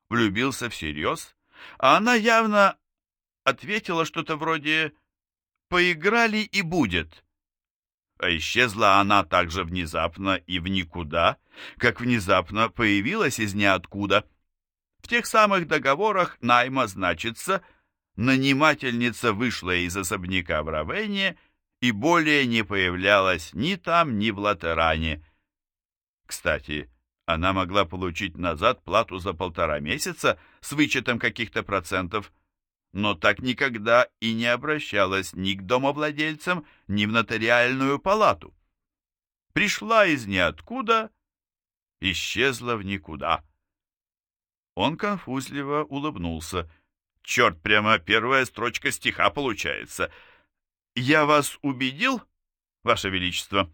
влюбился всерьез, а она явно ответила что-то вроде «поиграли и будет». А исчезла она так же внезапно и в никуда, как внезапно появилась из ниоткуда. В тех самых договорах найма значится – нанимательница вышла из особняка в Равене и более не появлялась ни там, ни в Латеране. Кстати, она могла получить назад плату за полтора месяца с вычетом каких-то процентов, но так никогда и не обращалась ни к домовладельцам, ни в нотариальную палату. Пришла из ниоткуда, исчезла в никуда. Он конфузливо улыбнулся — Черт, прямо первая строчка стиха получается. Я вас убедил, ваше величество?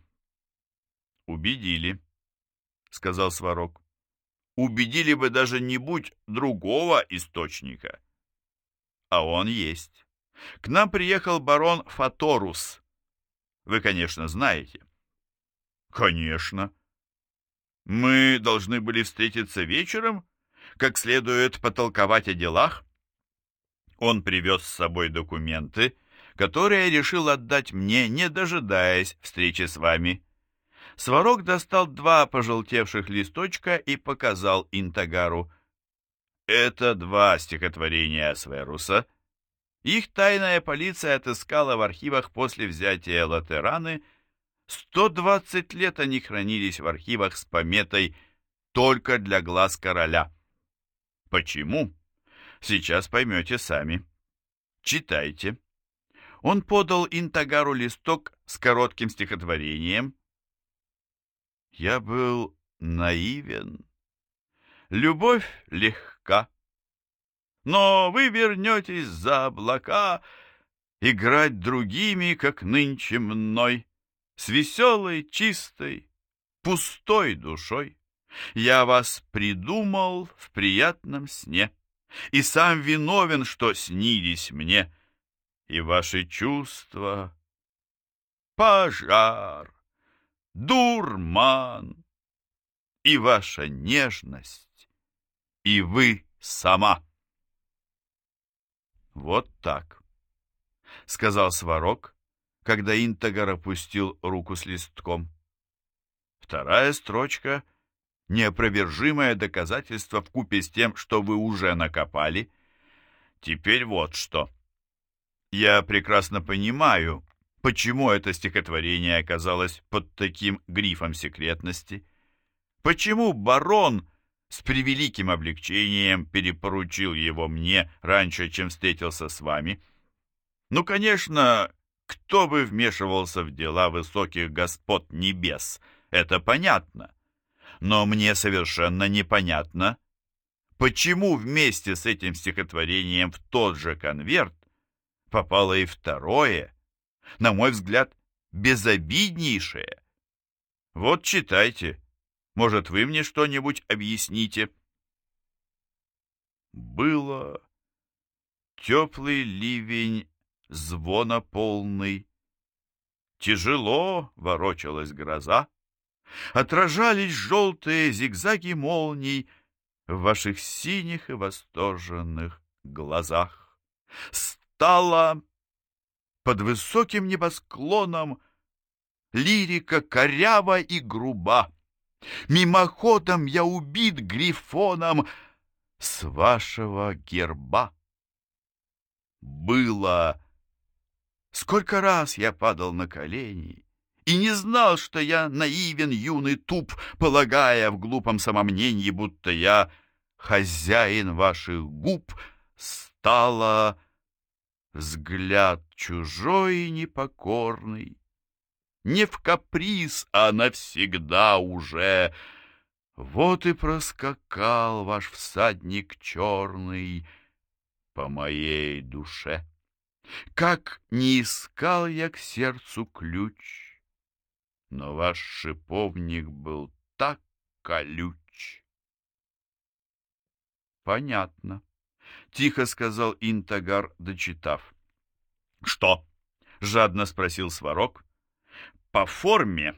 Убедили, сказал Сварог. Убедили бы даже не будь другого источника. А он есть. К нам приехал барон Фаторус. Вы, конечно, знаете. Конечно. Мы должны были встретиться вечером, как следует потолковать о делах. Он привез с собой документы, которые решил отдать мне, не дожидаясь встречи с вами. Сварог достал два пожелтевших листочка и показал Интагару. Это два стихотворения Сверуса. Их тайная полиция отыскала в архивах после взятия Латераны. 120 лет они хранились в архивах с пометой «Только для глаз короля». Почему? Сейчас поймете сами. Читайте. Он подал Интагару листок с коротким стихотворением. Я был наивен. Любовь легка. Но вы вернетесь за облака Играть другими, как нынче мной, С веселой, чистой, пустой душой. Я вас придумал в приятном сне и сам виновен, что снились мне, и ваши чувства — пожар, дурман, и ваша нежность, и вы сама. Вот так, — сказал Сварог, когда Интагар опустил руку с листком. Вторая строчка неопровержимое доказательство в купе с тем, что вы уже накопали. Теперь вот что. Я прекрасно понимаю, почему это стихотворение оказалось под таким грифом секретности. Почему барон с превеликим облегчением перепоручил его мне раньше, чем встретился с вами. Ну, конечно, кто бы вмешивался в дела высоких господ небес, это понятно. Но мне совершенно непонятно, почему вместе с этим стихотворением в тот же конверт попало и второе, на мой взгляд, безобиднейшее. Вот читайте. Может, вы мне что-нибудь объясните? Было теплый ливень, звона полный. Тяжело ворочалась гроза, Отражались желтые зигзаги молний В ваших синих и восторженных глазах. Стало под высоким небосклоном Лирика корява и груба. Мимоходом я убит грифоном С вашего герба. Было Сколько раз я падал на колени и не знал, что я наивен, юный, туп, полагая в глупом самомнении, будто я хозяин ваших губ, стала взгляд чужой и непокорный. Не в каприз, а навсегда уже. Вот и проскакал ваш всадник черный по моей душе. Как не искал я к сердцу ключ, но ваш шиповник был так колюч. Понятно, тихо сказал Интагар, дочитав. Что? жадно спросил Сварог. По форме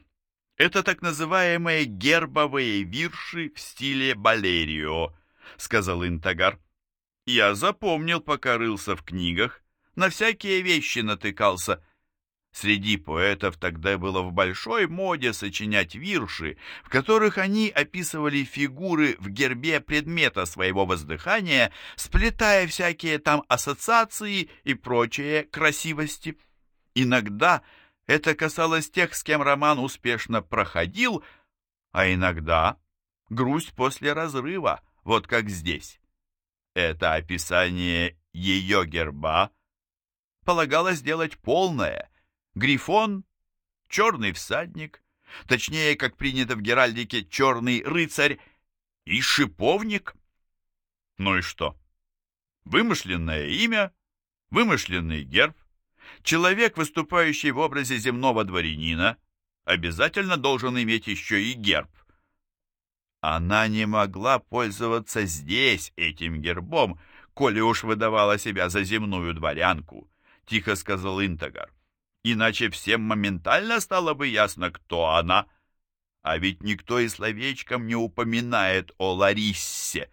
это так называемые гербовые вирши в стиле балерио, сказал Интагар. Я запомнил, пока рылся в книгах, на всякие вещи натыкался. Среди поэтов тогда было в большой моде сочинять вирши, в которых они описывали фигуры в гербе предмета своего воздыхания, сплетая всякие там ассоциации и прочие красивости. Иногда это касалось тех, с кем роман успешно проходил, а иногда грусть после разрыва, вот как здесь. Это описание ее герба — полагалось сделать полное. Грифон, черный всадник, точнее, как принято в Геральдике, черный рыцарь и шиповник. Ну и что? Вымышленное имя, вымышленный герб. Человек, выступающий в образе земного дворянина, обязательно должен иметь еще и герб. Она не могла пользоваться здесь этим гербом, коли уж выдавала себя за земную дворянку. — тихо сказал Интагар. «Иначе всем моментально стало бы ясно, кто она. А ведь никто и словечком не упоминает о Лариссе.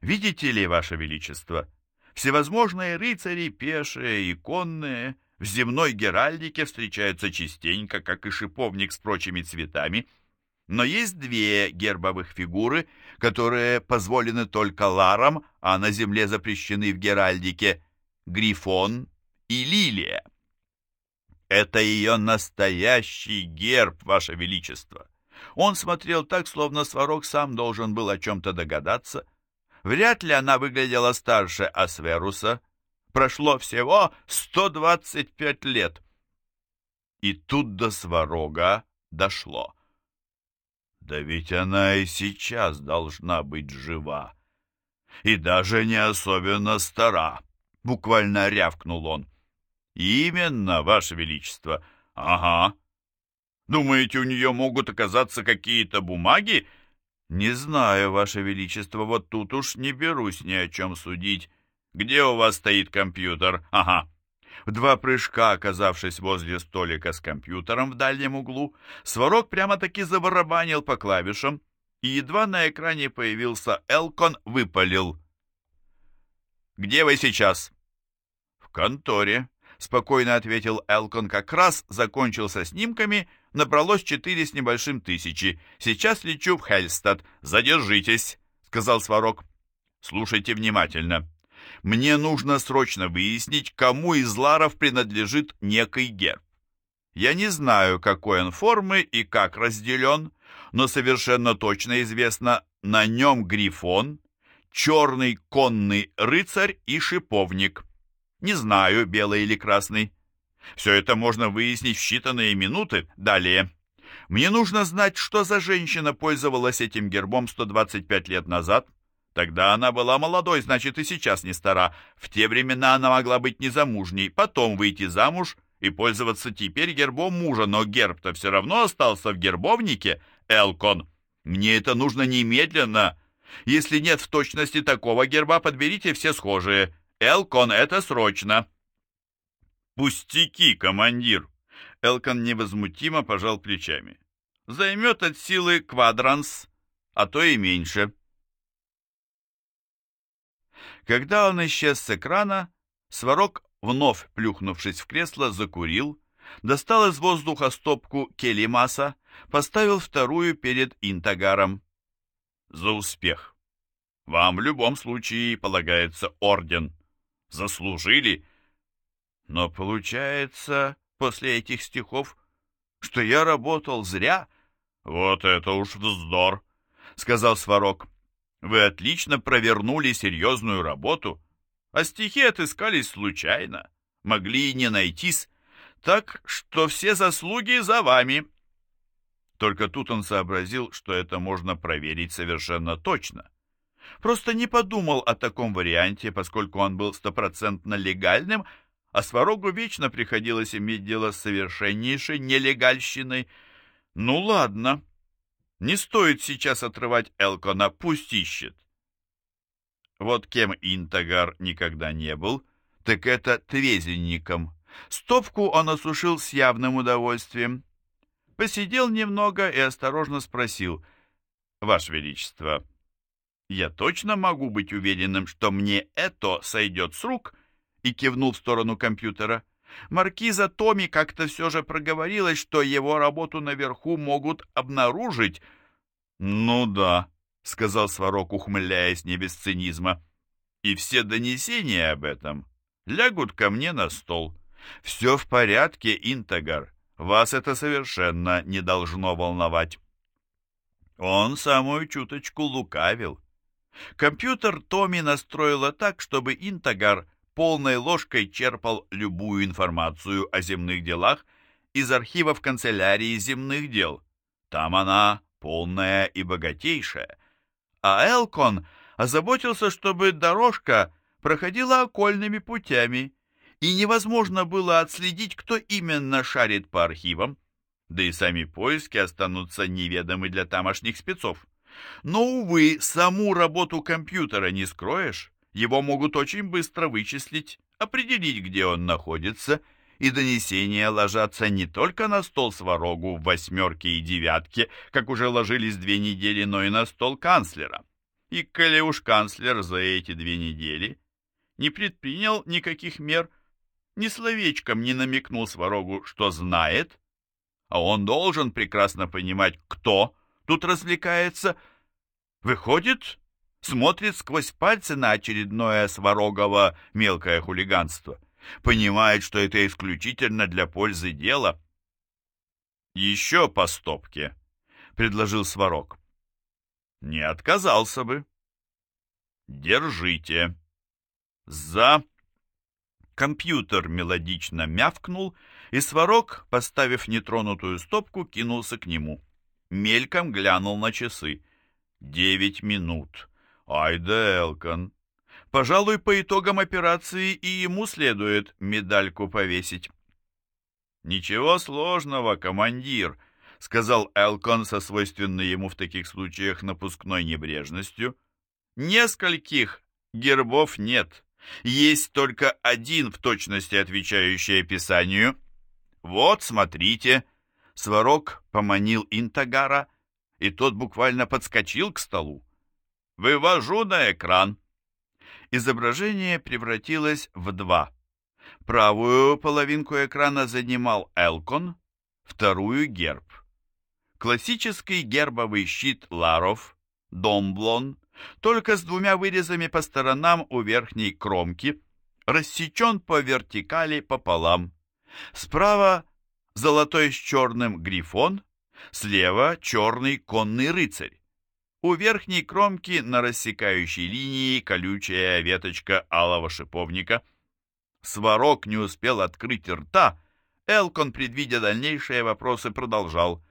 Видите ли, Ваше Величество, всевозможные рыцари, пешие и конные, в земной геральдике встречаются частенько, как и шиповник с прочими цветами, но есть две гербовых фигуры, которые позволены только ларам, а на земле запрещены в геральдике — грифон и лилия. Это ее настоящий герб, Ваше Величество. Он смотрел так, словно Сварог сам должен был о чем-то догадаться. Вряд ли она выглядела старше Асверуса. Прошло всего 125 лет. И тут до Сварога дошло. Да ведь она и сейчас должна быть жива. И даже не особенно стара, буквально рявкнул он. «Именно, Ваше Величество. Ага. Думаете, у нее могут оказаться какие-то бумаги?» «Не знаю, Ваше Величество, вот тут уж не берусь ни о чем судить. Где у вас стоит компьютер? Ага». В два прыжка, оказавшись возле столика с компьютером в дальнем углу, Сварог прямо-таки забарабанил по клавишам, и едва на экране появился Элкон, выпалил. «Где вы сейчас?» «В конторе», — спокойно ответил Элкон. «Как раз закончил со снимками, Набралось четыре с небольшим тысячи. Сейчас лечу в Хельстад. Задержитесь, сказал Сварог. Слушайте внимательно. Мне нужно срочно выяснить, кому из ларов принадлежит некий герб. Я не знаю, какой он формы и как разделен, но совершенно точно известно, на нем грифон, черный конный рыцарь и шиповник. Не знаю, белый или красный. Все это можно выяснить в считанные минуты. Далее. Мне нужно знать, что за женщина пользовалась этим гербом 125 лет назад. Тогда она была молодой, значит, и сейчас не стара. В те времена она могла быть незамужней, потом выйти замуж и пользоваться теперь гербом мужа, но герб-то все равно остался в гербовнике, Элкон. Мне это нужно немедленно. Если нет в точности такого герба, подберите все схожие. Элкон, это срочно. «Пустяки, командир!» Элкон невозмутимо пожал плечами. «Займет от силы квадранс, а то и меньше». Когда он исчез с экрана, Сварог, вновь плюхнувшись в кресло, закурил, достал из воздуха стопку келимаса, поставил вторую перед Интагаром. «За успех! Вам в любом случае полагается орден. Заслужили!» Но получается, после этих стихов, что я работал зря? Вот это уж вздор, сказал Сварог. Вы отлично провернули серьезную работу, а стихи отыскались случайно, могли и не найтись, так что все заслуги за вами. Только тут он сообразил, что это можно проверить совершенно точно. Просто не подумал о таком варианте, поскольку он был стопроцентно легальным, а Сварогу вечно приходилось иметь дело с совершеннейшей нелегальщиной. Ну ладно, не стоит сейчас отрывать Элкона, пусть ищет. Вот кем Интагар никогда не был, так это трезенником. Стопку он осушил с явным удовольствием. Посидел немного и осторожно спросил, «Ваше Величество, я точно могу быть уверенным, что мне это сойдет с рук?» И кивнул в сторону компьютера. Маркиза Томи как-то все же проговорилась, что его работу наверху могут обнаружить. «Ну да», — сказал Сварог, ухмыляясь не без цинизма. «И все донесения об этом лягут ко мне на стол. Все в порядке, Интагар. Вас это совершенно не должно волновать». Он самую чуточку лукавил. Компьютер Томи настроила так, чтобы Интагар полной ложкой черпал любую информацию о земных делах из архивов канцелярии земных дел. Там она полная и богатейшая. А Элкон озаботился, чтобы дорожка проходила окольными путями, и невозможно было отследить, кто именно шарит по архивам, да и сами поиски останутся неведомы для тамошних спецов. Но, увы, саму работу компьютера не скроешь. Его могут очень быстро вычислить, определить, где он находится, и донесения ложатся не только на стол сварогу в восьмерке и девятке, как уже ложились две недели, но и на стол канцлера. И коли уж канцлер за эти две недели не предпринял никаких мер, ни словечком не намекнул сварогу, что знает, а он должен прекрасно понимать, кто тут развлекается, выходит, смотрит сквозь пальцы на очередное Сварогово мелкое хулиганство, понимает, что это исключительно для пользы дела. «Еще по стопке», — предложил Сварог. «Не отказался бы». «Держите». «За...» Компьютер мелодично мявкнул, и Сварог, поставив нетронутую стопку, кинулся к нему. Мельком глянул на часы. «Девять минут». Ай да Элкон. Пожалуй, по итогам операции и ему следует медальку повесить. Ничего сложного, командир, сказал Элкон со свойственной ему в таких случаях напускной небрежностью. Нескольких гербов нет. Есть только один в точности отвечающий описанию. Вот, смотрите. Сварог поманил Интагара, и тот буквально подскочил к столу. Вывожу на экран. Изображение превратилось в два. Правую половинку экрана занимал Элкон, вторую герб. Классический гербовый щит Ларов, домблон, только с двумя вырезами по сторонам у верхней кромки, рассечен по вертикали пополам. Справа золотой с черным грифон, слева черный конный рыцарь. У верхней кромки на рассекающей линии колючая веточка алого шиповника. Сварог не успел открыть рта, Элкон, предвидя дальнейшие вопросы, продолжал.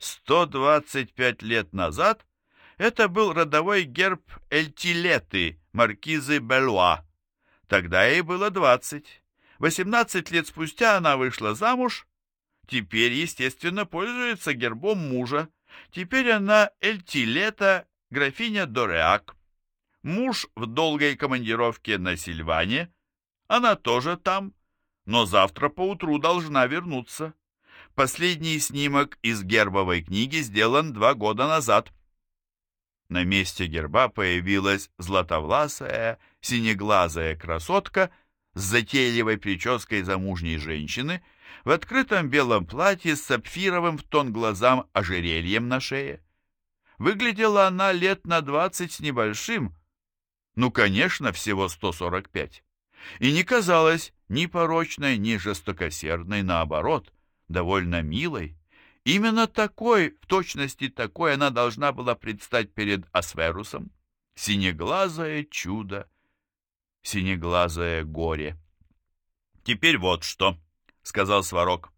125 лет назад это был родовой герб Эльтилеты, маркизы Белуа. Тогда ей было 20. 18 лет спустя она вышла замуж. Теперь, естественно, пользуется гербом мужа. Теперь она Эльтилета, графиня Дореак. Муж в долгой командировке на Сильване. Она тоже там, но завтра поутру должна вернуться. Последний снимок из гербовой книги сделан два года назад. На месте герба появилась златовласая, синеглазая красотка с затейливой прической замужней женщины в открытом белом платье с сапфировым в тон глазам ожерельем на шее. Выглядела она лет на двадцать с небольшим, ну, конечно, всего сто сорок пять, и не казалась ни порочной, ни жестокосердной, наоборот, довольно милой. Именно такой, в точности такой, она должна была предстать перед Асверусом. Синеглазое чудо, синеглазое горе. «Теперь вот что», — сказал Сварог.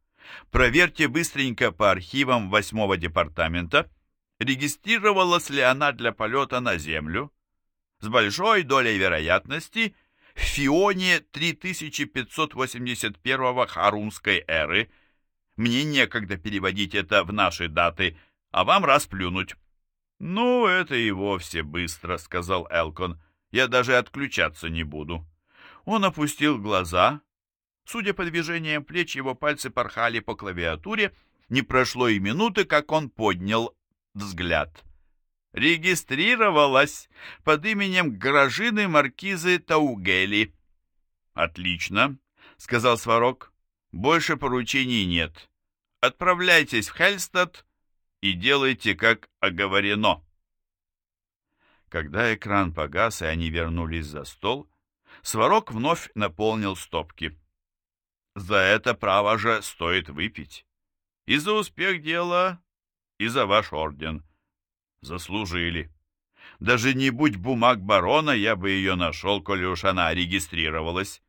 «Проверьте быстренько по архивам восьмого департамента, регистрировалась ли она для полета на Землю. С большой долей вероятности в Фионе 3581 Харунской эры — мне некогда переводить это в наши даты, а вам расплюнуть». «Ну, это и вовсе быстро», — сказал Элкон. «Я даже отключаться не буду». Он опустил глаза. Судя по движениям плеч, его пальцы порхали по клавиатуре. Не прошло и минуты, как он поднял взгляд. «Регистрировалась под именем Гражины Маркизы Таугели». «Отлично», — сказал Сварог. Больше поручений нет. Отправляйтесь в Хельстад и делайте, как оговорено. Когда экран погас, и они вернулись за стол, Сварог вновь наполнил стопки. За это право же стоит выпить. И за успех дела, и за ваш орден. Заслужили. Даже не будь бумаг барона, я бы ее нашел, коли уж она регистрировалась.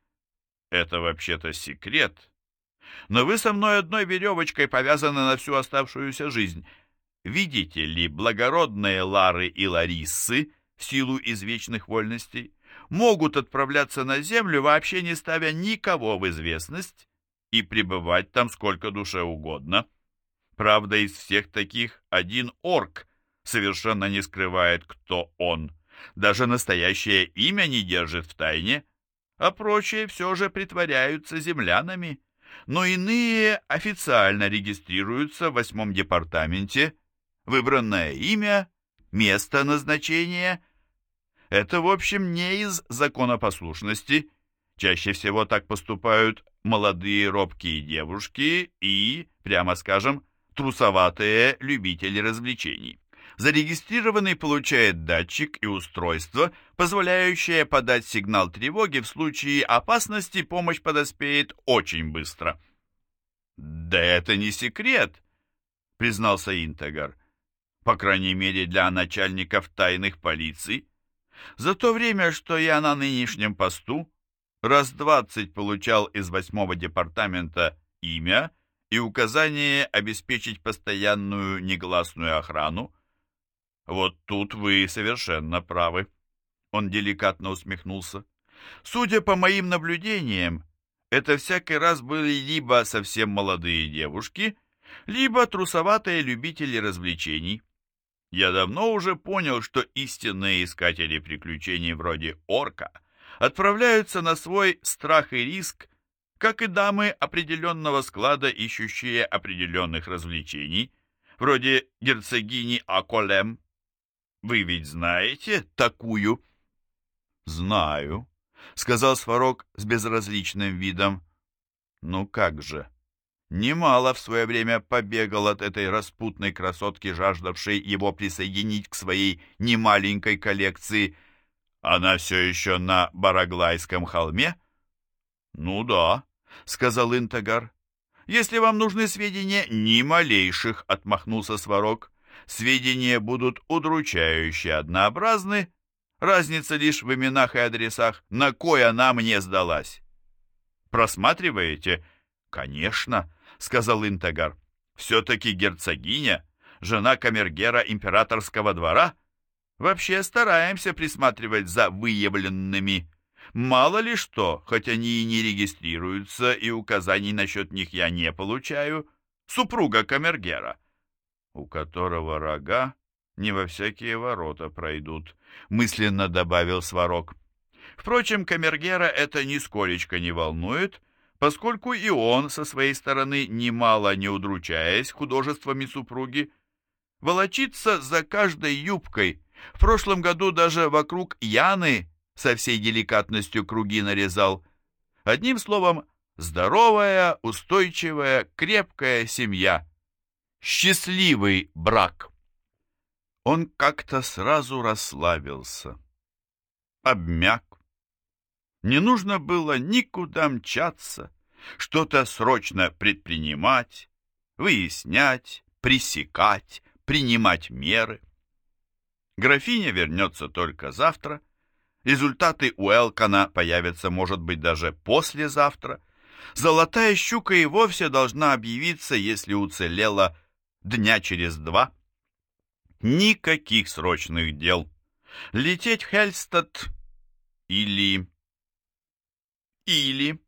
Это вообще-то секрет, но вы со мной одной веревочкой повязаны на всю оставшуюся жизнь. Видите ли, благородные Лары и Лариссы, в силу извечных вольностей, могут отправляться на землю, вообще не ставя никого в известность, и пребывать там сколько душе угодно. Правда, из всех таких один орк совершенно не скрывает, кто он. Даже настоящее имя не держит в тайне, а прочие все же притворяются землянами но иные официально регистрируются в восьмом департаменте, выбранное имя, место назначения. Это, в общем, не из законопослушности. Чаще всего так поступают молодые робкие девушки и, прямо скажем, трусоватые любители развлечений. Зарегистрированный получает датчик и устройство, позволяющее подать сигнал тревоги в случае опасности, помощь подоспеет очень быстро. «Да это не секрет», — признался Интегар. «По крайней мере, для начальников тайных полиций. За то время, что я на нынешнем посту, раз двадцать получал из восьмого департамента имя и указание обеспечить постоянную негласную охрану, вот тут вы совершенно правы. Он деликатно усмехнулся. Судя по моим наблюдениям, это всякий раз были либо совсем молодые девушки, либо трусоватые любители развлечений. Я давно уже понял, что истинные искатели приключений вроде орка отправляются на свой страх и риск, как и дамы определенного склада, ищущие определенных развлечений, вроде герцогини Аколем. Вы ведь знаете такую?» «Знаю», — сказал Сварог с безразличным видом. «Ну как же? Немало в свое время побегал от этой распутной красотки, жаждавшей его присоединить к своей немаленькой коллекции. Она все еще на Бараглайском холме? Ну да, сказал Интагар. Если вам нужны сведения, ни малейших, отмахнулся Сварог. Сведения будут удручающе однообразны, разница лишь в именах и адресах, на кой она мне сдалась. Просматриваете? Конечно, сказал Интагар. Все-таки герцогиня, жена камергера императорского двора. Вообще стараемся присматривать за выявленными. Мало ли что, хоть они и не регистрируются, и указаний насчет них я не получаю. Супруга камергера, у которого рога не во всякие ворота пройдут, мысленно добавил Сварог. Впрочем, камергера это нисколечко не волнует, поскольку и он со своей стороны, немало не удручаясь художествами супруги, волочится за каждой юбкой. В прошлом году даже вокруг Яны со всей деликатностью круги нарезал. Одним словом, здоровая, устойчивая, крепкая семья. Счастливый брак. Он как-то сразу расслабился, обмяк. Не нужно было никуда мчаться, что-то срочно предпринимать, выяснять, пресекать, принимать меры. Графиня вернется только завтра, Результаты у Элкона появятся, может быть, даже послезавтра. Золотая щука и вовсе должна объявиться, если уцелела дня через два. Никаких срочных дел. Лететь в Хельстад или... Или...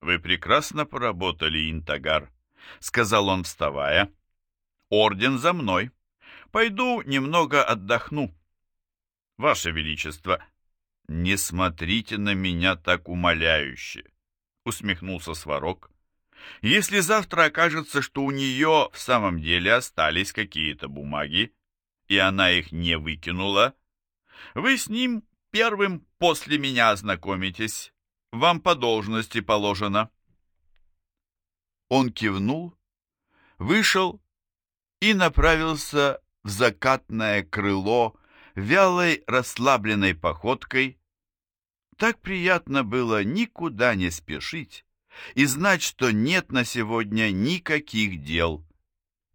«Вы прекрасно поработали, Интагар», — сказал он, вставая. «Орден за мной. Пойду немного отдохну. «Ваше Величество, не смотрите на меня так умоляюще», — усмехнулся Сварог. «Если завтра окажется, что у нее в самом деле остались какие-то бумаги, и она их не выкинула, вы с ним первым после меня ознакомитесь. Вам по должности положено». Он кивнул, вышел и направился в закатное крыло вялой, расслабленной походкой. Так приятно было никуда не спешить и знать, что нет на сегодня никаких дел.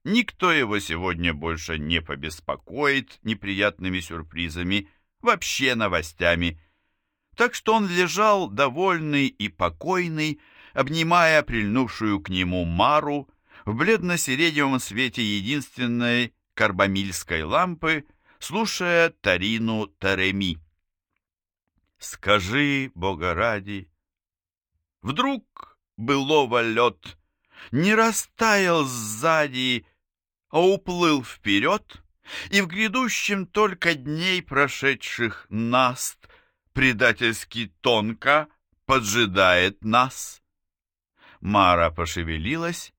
Никто его сегодня больше не побеспокоит неприятными сюрпризами, вообще новостями. Так что он лежал довольный и покойный, обнимая прильнувшую к нему Мару в бледно-сиреневом свете единственной карбамильской лампы, слушая Тарину Тареми. «Скажи, Бога ради, вдруг былого лед не растаял сзади, а уплыл вперед, и в грядущем только дней прошедших наст предательски тонко поджидает нас?» Мара пошевелилась,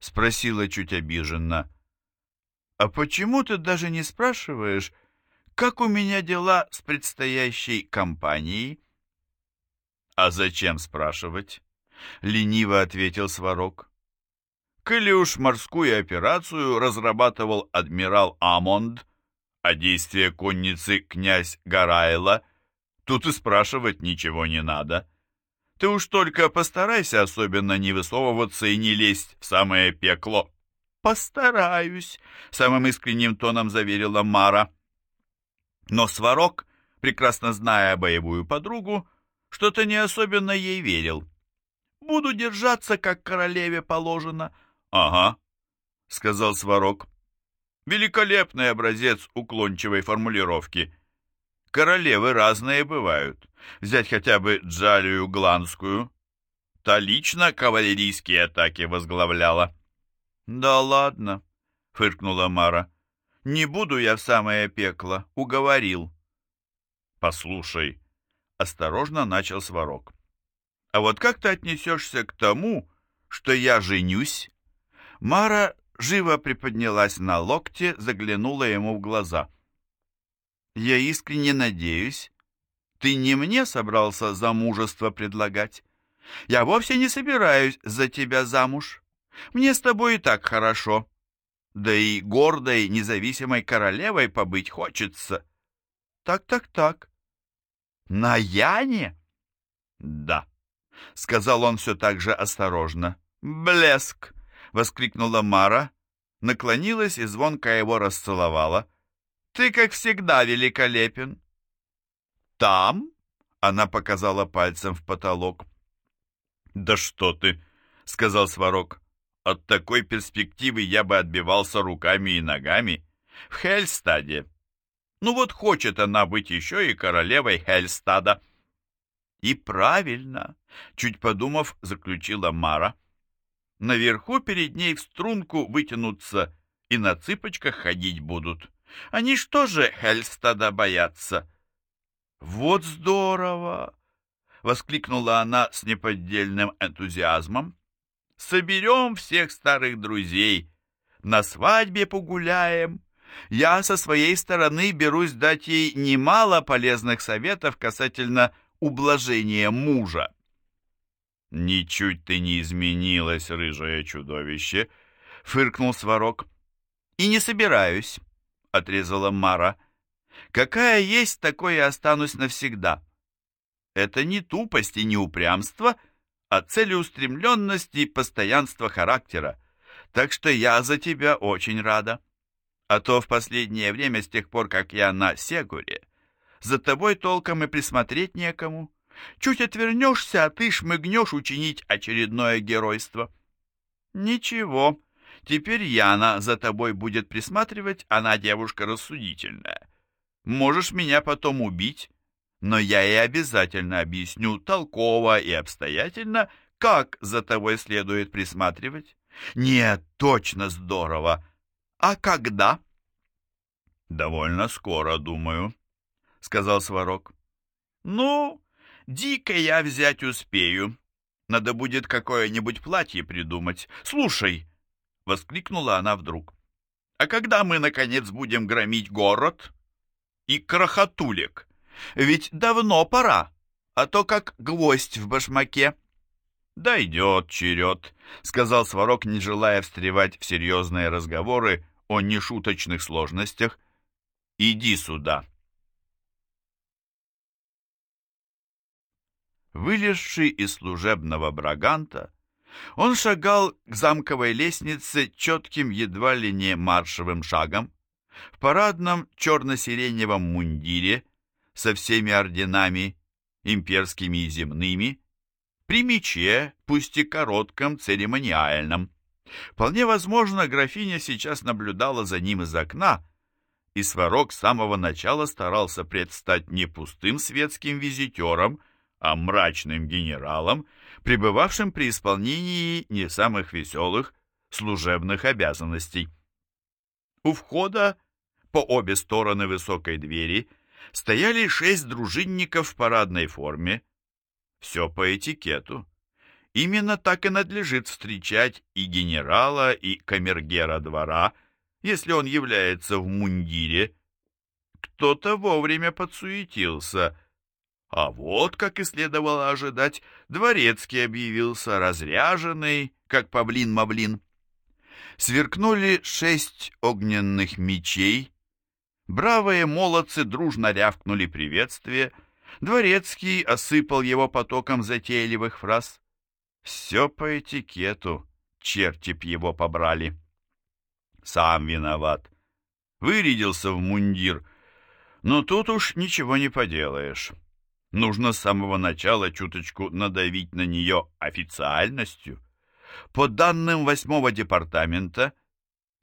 спросила чуть обиженно — «А почему ты даже не спрашиваешь, как у меня дела с предстоящей кампанией?» «А зачем спрашивать?» — лениво ответил Сварог. «Коли уж морскую операцию разрабатывал адмирал Амонд, а действия конницы князь Гарайла, тут и спрашивать ничего не надо. Ты уж только постарайся особенно не высовываться и не лезть в самое пекло». «Постараюсь», — самым искренним тоном заверила Мара. Но Сварог, прекрасно зная боевую подругу, что-то не особенно ей верил. «Буду держаться, как королеве положено». «Ага», — сказал Сварог. «Великолепный образец уклончивой формулировки. Королевы разные бывают. Взять хотя бы Джалию Гланскую. Та лично кавалерийские атаки возглавляла». «Да ладно», — фыркнула Мара. «Не буду я в самое пекло, уговорил». «Послушай», — осторожно начал Сварог. «А вот как ты отнесешься к тому, что я женюсь?» Мара живо приподнялась на локте, заглянула ему в глаза. «Я искренне надеюсь, ты не мне собрался замужество предлагать? Я вовсе не собираюсь за тебя замуж. Мне с тобой и так хорошо. Да и гордой, независимой королевой побыть хочется. Так-так-так. На Яне? Да, сказал он все так же осторожно. Блеск! воскликнула Мара, наклонилась и звонко его расцеловала. Ты, как всегда, великолепен. Там? Она показала пальцем в потолок. «Да что ты!» — сказал Сварог. «От такой перспективы я бы отбивался руками и ногами. В Хельстаде. Ну вот хочет она быть еще и королевой Хельстада». «И правильно!» — чуть подумав, заключила Мара. «Наверху перед ней в струнку вытянутся и на цыпочках ходить будут. Они что же Хельстада боятся?» «Вот здорово!» — воскликнула она с неподдельным энтузиазмом. «Соберем всех старых друзей, на свадьбе погуляем. Я со своей стороны берусь дать ей немало полезных советов касательно ублажения мужа». «Ничуть ты не изменилась, рыжее чудовище!» — фыркнул Сварог. «И не собираюсь», — отрезала Мара. «Какая есть, такое и останусь навсегда». Это не тупость и не упрямство, а целеустремленность и постоянство характера. Так что я за тебя очень рада. А то в последнее время, с тех пор, как я на Сегуре, за тобой толком и присмотреть некому. Чуть отвернешься, а ты шмыгнешь учинить очередное геройство. Ничего, теперь Яна за тобой будет присматривать, она девушка рассудительная. Можешь меня потом убить, но я и обязательно объясню толково и обстоятельно, как за тобой следует присматривать. Нет, точно здорово. А когда? Довольно скоро, думаю, сказал Сварог. Ну, дико я взять успею. Надо будет какое-нибудь платье придумать. Слушай, воскликнула она вдруг. А когда мы, наконец, будем громить город? И крохотулек? Ведь давно пора, а то как гвоздь в башмаке. «Дойдет черед», — сказал Сварог, не желая встревать в серьезные разговоры о нешуточных сложностях. «Иди сюда». Вылезший из служебного браганта, он шагал к замковой лестнице четким, едва ли не маршевым шагом, в парадном черно-сиреневом мундире, со всеми орденами, имперскими и земными, при мече, пусть и коротком, церемониальном. Вполне возможно, графиня сейчас наблюдала за ним из окна, и Сварог с самого начала старался предстать не пустым светским визитером, а мрачным генералом, пребывавшим при исполнении не самых веселых служебных обязанностей. У входа по обе стороны высокой двери – стояли шесть дружинников в парадной форме. Все по этикету. Именно так и надлежит встречать и генерала, и камергера двора, если он является в мундире. Кто-то вовремя подсуетился, а вот, как и следовало ожидать, дворецкий объявился разряженный, как павлин-мавлин. Сверкнули шесть огненных мечей, Бравые молодцы дружно рявкнули приветствие. Дворецкий осыпал его потоком затейливых фраз. Все по этикету, черти б его побрали. Сам виноват. Вырядился в мундир. Но тут уж ничего не поделаешь. Нужно с самого начала чуточку надавить на нее официальностью. По данным восьмого департамента,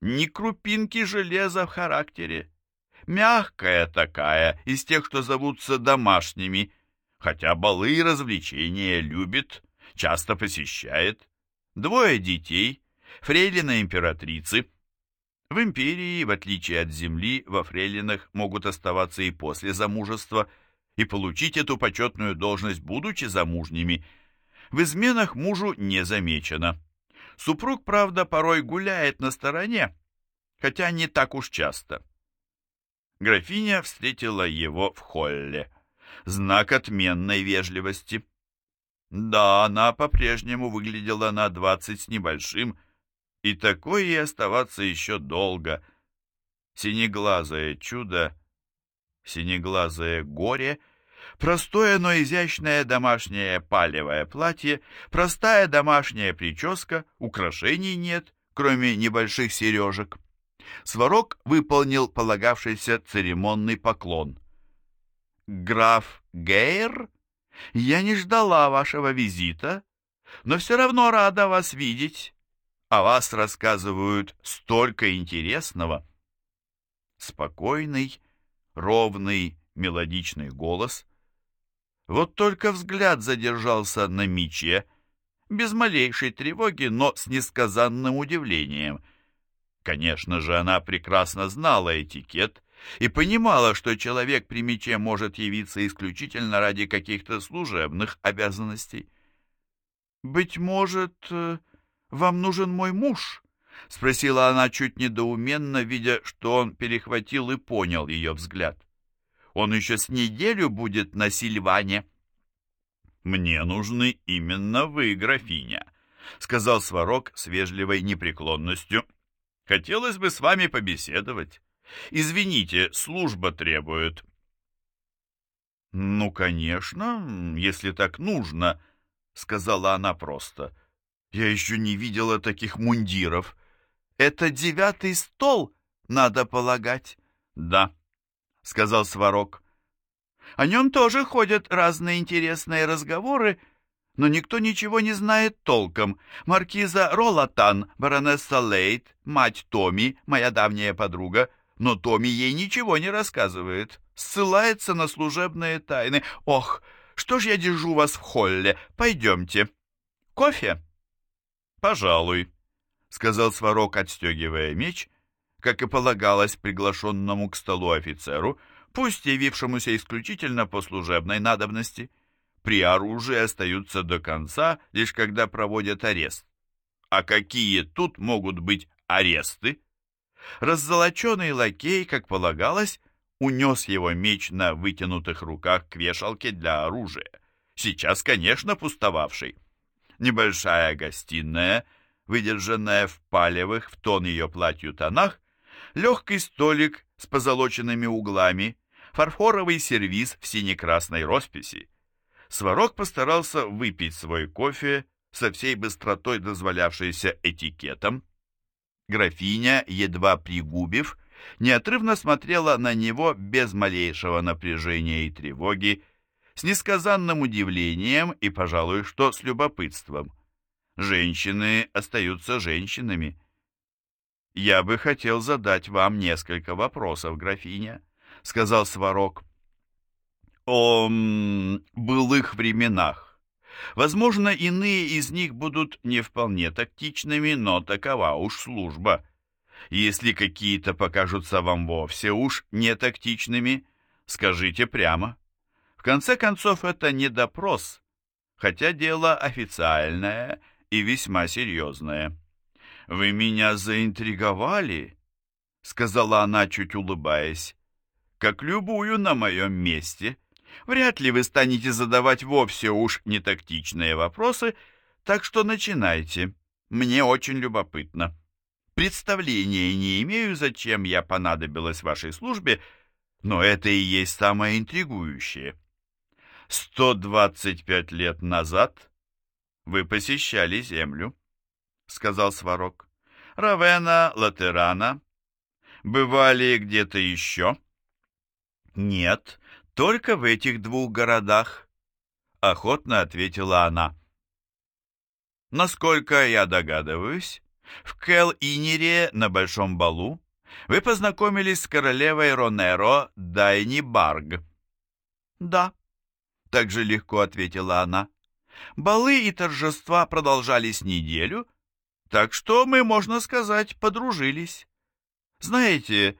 ни крупинки железа в характере. Мягкая такая, из тех, что зовутся домашними, хотя балы и развлечения любит, часто посещает. Двое детей, фрейлина императрицы. В империи, в отличие от земли, во фрейлинах могут оставаться и после замужества, и получить эту почетную должность, будучи замужними. В изменах мужу не замечено. Супруг, правда, порой гуляет на стороне, хотя не так уж часто. Графиня встретила его в холле. Знак отменной вежливости. Да, она по-прежнему выглядела на двадцать с небольшим, и такой ей оставаться еще долго. Синеглазое чудо, синеглазое горе — Простое, но изящное домашнее палевое платье, простая домашняя прическа, украшений нет, кроме небольших сережек. Сварог выполнил полагавшийся церемонный поклон. «Граф Гейр, я не ждала вашего визита, но все равно рада вас видеть. О вас рассказывают столько интересного». Спокойный, ровный, мелодичный голос — вот только взгляд задержался на мече, без малейшей тревоги, но с несказанным удивлением. Конечно же, она прекрасно знала этикет и понимала, что человек при мече может явиться исключительно ради каких-то служебных обязанностей. «Быть может, э, вам нужен мой муж?» — спросила она чуть недоуменно, видя, что он перехватил и понял ее взгляд. Он еще с неделю будет на Сильване. «Мне нужны именно вы, графиня», — сказал Сварог с вежливой непреклонностью. «Хотелось бы с вами побеседовать. Извините, служба требует». «Ну, конечно, если так нужно», — сказала она просто. «Я еще не видела таких мундиров. Это девятый стол, надо полагать». «Да», — сказал Сварог. «О нем тоже ходят разные интересные разговоры, но никто ничего не знает толком. Маркиза Ролатан, баронесса Лейт, мать Томи, моя давняя подруга, но Томи ей ничего не рассказывает, ссылается на служебные тайны. Ох, что ж я держу вас в холле, пойдемте. Кофе?» «Пожалуй», — сказал Сварог, отстегивая меч как и полагалось приглашенному к столу офицеру, пусть явившемуся исключительно по служебной надобности. При оружии остаются до конца, лишь когда проводят арест. А какие тут могут быть аресты? Раззолоченный лакей, как полагалось, унес его меч на вытянутых руках к вешалке для оружия, сейчас, конечно, пустовавший. Небольшая гостиная, выдержанная в палевых в тон ее платью тонах, легкий столик с позолоченными углами, фарфоровый сервиз в сине-красной росписи. Сварог постарался выпить свой кофе со всей быстротой, дозволявшейся этикетом. Графиня, едва пригубив, неотрывно смотрела на него без малейшего напряжения и тревоги, с несказанным удивлением и, пожалуй, что с любопытством. Женщины остаются женщинами. «Я бы хотел задать вам несколько вопросов, графиня», — сказал Сварог. «О былых временах. Возможно, иные из них будут не вполне тактичными, но такова уж служба. Если какие-то покажутся вам вовсе уж не тактичными, скажите прямо. В конце концов, это не допрос, хотя дело официальное и весьма серьезное». «Вы меня заинтриговали», — сказала она, чуть улыбаясь, — «как любую на моем месте. Вряд ли вы станете задавать вовсе уж не тактичные вопросы, так что начинайте. Мне очень любопытно. Представления не имею, зачем я понадобилась вашей службе, но это и есть самое интригующее. 125 лет назад вы посещали Землю. — сказал Сварог. «Равена, Латерана. Бывали где-то еще?» «Нет, только в этих двух городах», — охотно ответила она. «Насколько я догадываюсь, в Кел-Инере на Большом Балу вы познакомились с королевой Ронеро Дайни Барг». «Да», — так же легко ответила она. «Балы и торжества продолжались неделю, так что мы, можно сказать, подружились. Знаете,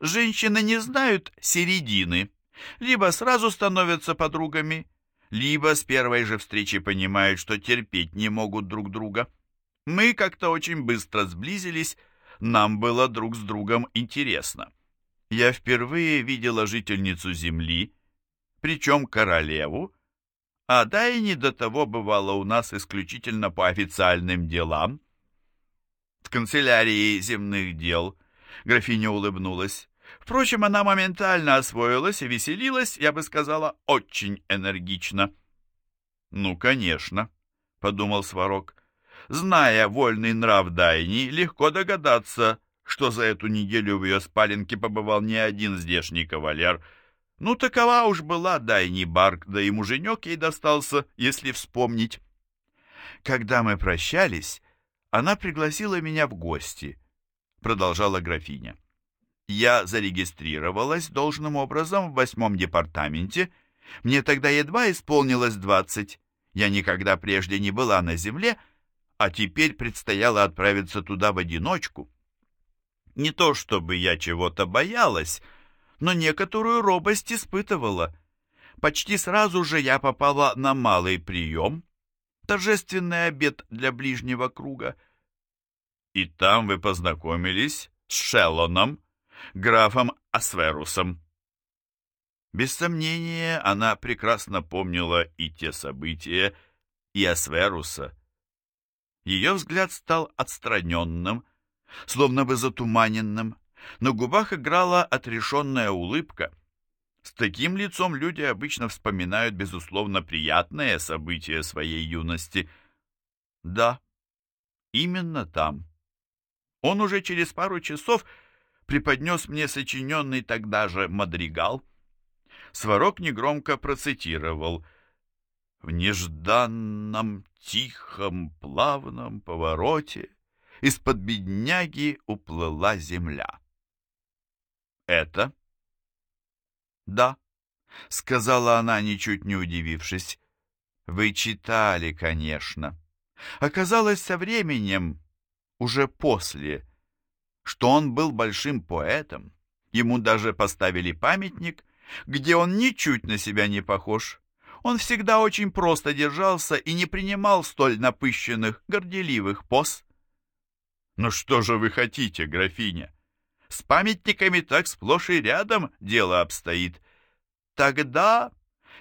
женщины не знают середины. Либо сразу становятся подругами, либо с первой же встречи понимают, что терпеть не могут друг друга. Мы как-то очень быстро сблизились, нам было друг с другом интересно. Я впервые видела жительницу Земли, причем королеву, А да и не до того бывало у нас исключительно по официальным делам. В канцелярии земных дел графиня улыбнулась. Впрочем, она моментально освоилась и веселилась, я бы сказала, очень энергично. «Ну, конечно», — подумал Сварог. «Зная вольный нрав Дайни, легко догадаться, что за эту неделю в ее спаленке побывал не один здешний кавалер. Ну, такова уж была Дайни Барк, да и муженек ей достался, если вспомнить. Когда мы прощались, она пригласила меня в гости, продолжала графиня. Я зарегистрировалась должным образом в восьмом департаменте. Мне тогда едва исполнилось двадцать. Я никогда прежде не была на земле, а теперь предстояло отправиться туда в одиночку. Не то чтобы я чего-то боялась, но некоторую робость испытывала. Почти сразу же я попала на малый прием, торжественный обед для ближнего круга. И там вы познакомились с Шеллоном, графом Асверусом. Без сомнения, она прекрасно помнила и те события, и Асверуса. Ее взгляд стал отстраненным, словно бы затуманенным. На губах играла отрешенная улыбка. С таким лицом люди обычно вспоминают, безусловно, приятные события своей юности. Да, именно там. Он уже через пару часов преподнес мне сочиненный тогда же мадригал. Сварог негромко процитировал «В нежданном, тихом, плавном повороте из-под бедняги уплыла земля». «Это?» «Да», — сказала она, ничуть не удивившись. «Вы читали, конечно. Оказалось, со временем, уже после, что он был большим поэтом. Ему даже поставили памятник, где он ничуть на себя не похож. Он всегда очень просто держался и не принимал столь напыщенных, горделивых поз. «Ну что же вы хотите, графиня? С памятниками так сплошь и рядом дело обстоит. Тогда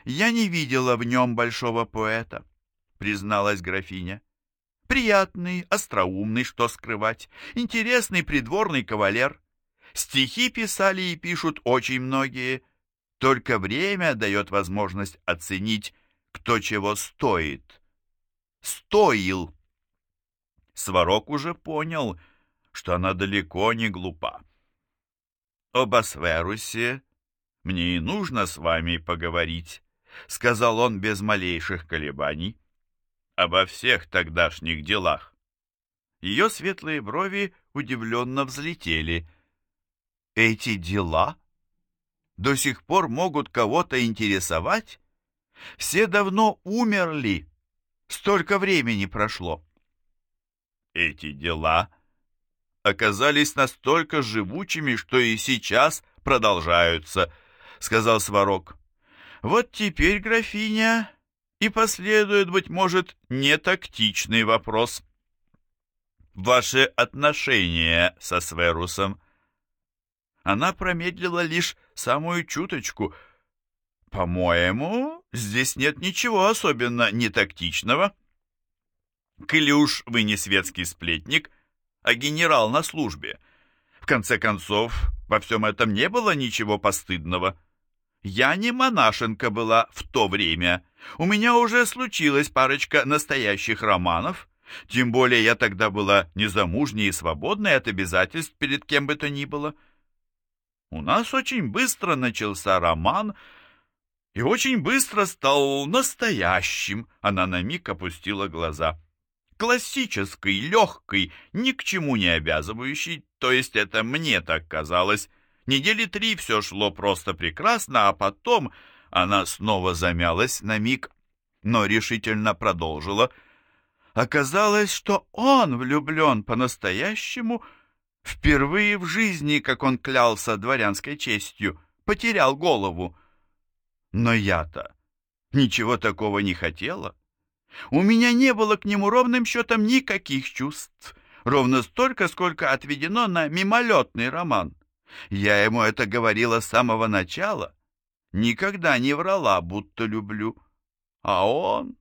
я не видела в нем большого поэта», — призналась графиня. Приятный, остроумный, что скрывать, интересный придворный кавалер. Стихи писали и пишут очень многие. Только время дает возможность оценить, кто чего стоит. Стоил. Сварог уже понял, что она далеко не глупа. «Об Асверусе мне и нужно с вами поговорить», — сказал он без малейших колебаний обо всех тогдашних делах. Ее светлые брови удивленно взлетели. Эти дела до сих пор могут кого-то интересовать? Все давно умерли. Столько времени прошло. Эти дела оказались настолько живучими, что и сейчас продолжаются, сказал Сварог. Вот теперь, графиня, и последует, быть может, нетактичный вопрос. Ваши отношения со Сверусом. Она промедлила лишь самую чуточку. По-моему, здесь нет ничего особенно нетактичного. Уж вы не светский сплетник, а генерал на службе. В конце концов, во всем этом не было ничего постыдного. Я не монашенка была в то время, у меня уже случилась парочка настоящих романов, тем более я тогда была незамужней и свободной от обязательств перед кем бы то ни было. У нас очень быстро начался роман, и очень быстро стал настоящим. Она на миг опустила глаза. Классический, легкий, ни к чему не обязывающий, то есть это мне так казалось. Недели три все шло просто прекрасно, а потом она снова замялась на миг, но решительно продолжила. Оказалось, что он влюблен по-настоящему впервые в жизни, как он клялся дворянской честью, потерял голову. Но я-то ничего такого не хотела. У меня не было к нему ровным счетом никаких чувств, ровно столько, сколько отведено на мимолетный роман. Я ему это говорила с самого начала, Никогда не врала, будто люблю. А он...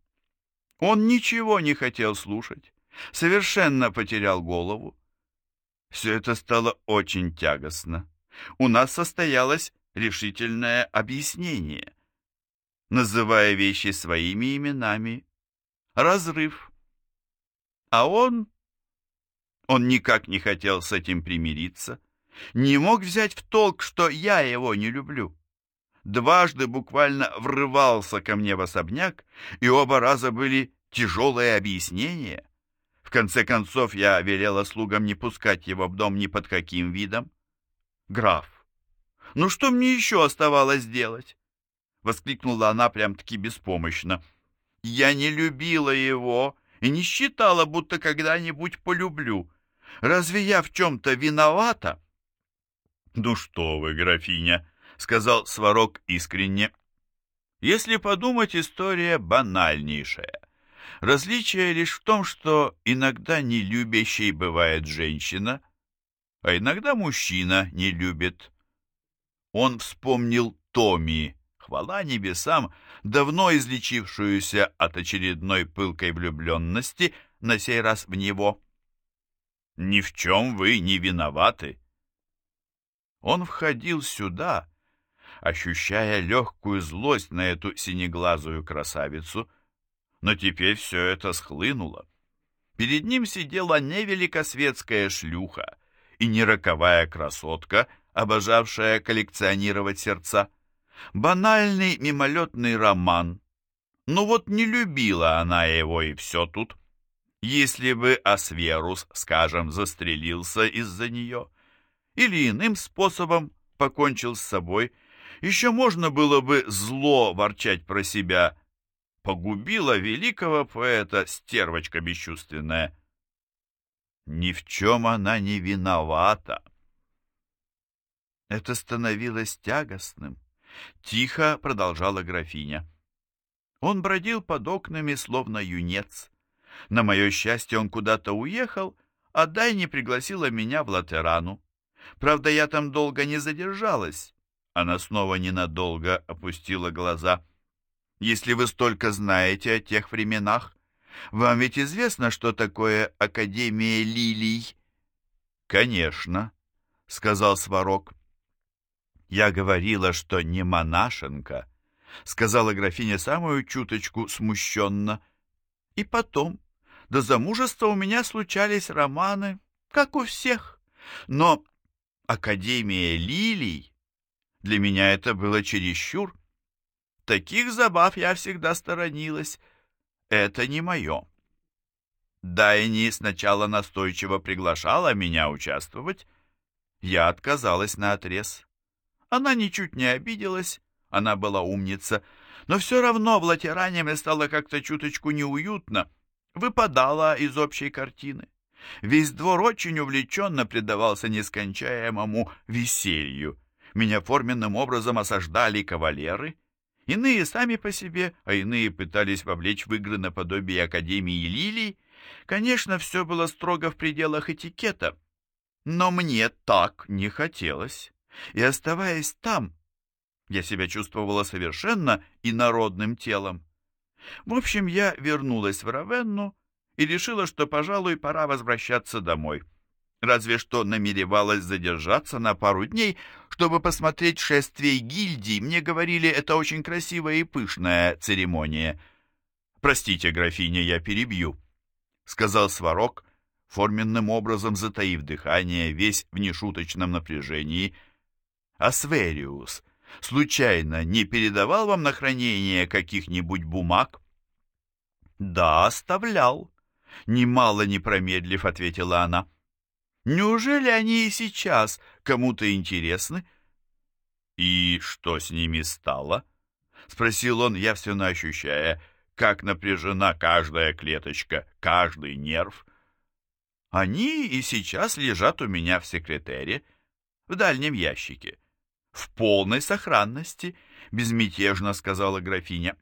Он ничего не хотел слушать, совершенно потерял голову. Все это стало очень тягостно. У нас состоялось решительное объяснение. Называя вещи своими именами, разрыв. А он... Он никак не хотел с этим примириться, не мог взять в толк, что я его не люблю дважды буквально врывался ко мне в особняк, и оба раза были тяжелые объяснения. В конце концов, я велела слугам не пускать его в дом ни под каким видом. «Граф, ну что мне еще оставалось делать?» — воскликнула она прям-таки беспомощно. «Я не любила его и не считала, будто когда-нибудь полюблю. Разве я в чем-то виновата?» «Ну что вы, графиня!» сказал Сварог искренне. Если подумать, история банальнейшая. Различие лишь в том, что иногда нелюбящей бывает женщина, а иногда мужчина не любит. Он вспомнил Томи, хвала небесам, давно излечившуюся от очередной пылкой влюбленности, на сей раз в него. «Ни в чем вы не виноваты». Он входил сюда, ощущая легкую злость на эту синеглазую красавицу, но теперь все это схлынуло. Перед ним сидела не великосветская шлюха и не роковая красотка, обожавшая коллекционировать сердца. Банальный мимолетный роман. Ну вот не любила она его, и все тут. Если бы Асверус, скажем, застрелился из-за нее, или иным способом покончил с собой, еще можно было бы зло ворчать про себя. Погубила великого поэта стервочка бесчувственная. Ни в чем она не виновата. Это становилось тягостным. Тихо продолжала графиня. Он бродил под окнами, словно юнец. На мое счастье, он куда-то уехал, а Дайни пригласила меня в Латерану. Правда, я там долго не задержалась. Она снова ненадолго опустила глаза. «Если вы столько знаете о тех временах, вам ведь известно, что такое Академия лилий?» «Конечно», — сказал Сварог. «Я говорила, что не монашенка», — сказала графиня самую чуточку смущенно. «И потом, до замужества у меня случались романы, как у всех, но Академия лилий для меня это было чересчур. Таких забав я всегда сторонилась. Это не мое. Дайни сначала настойчиво приглашала меня участвовать. Я отказалась на отрез. Она ничуть не обиделась, она была умница, но все равно в латеране мне стало как-то чуточку неуютно, выпадала из общей картины. Весь двор очень увлеченно предавался нескончаемому веселью. Меня форменным образом осаждали кавалеры. Иные сами по себе, а иные пытались вовлечь в игры наподобие Академии Лилий. Конечно, все было строго в пределах этикета. Но мне так не хотелось. И оставаясь там, я себя чувствовала совершенно инородным телом. В общем, я вернулась в Равенну и решила, что, пожалуй, пора возвращаться домой разве что намеревалась задержаться на пару дней, чтобы посмотреть шествие гильдий. Мне говорили, это очень красивая и пышная церемония. «Простите, графиня, я перебью», — сказал Сварог, форменным образом затаив дыхание, весь в нешуточном напряжении. «Асвериус случайно не передавал вам на хранение каких-нибудь бумаг?» «Да, оставлял», — немало не промедлив, ответила она. Неужели они и сейчас кому-то интересны? И что с ними стало? Спросил он, явственно ощущая, как напряжена каждая клеточка, каждый нерв. Они и сейчас лежат у меня в секретере, в дальнем ящике. В полной сохранности, безмятежно сказала графиня.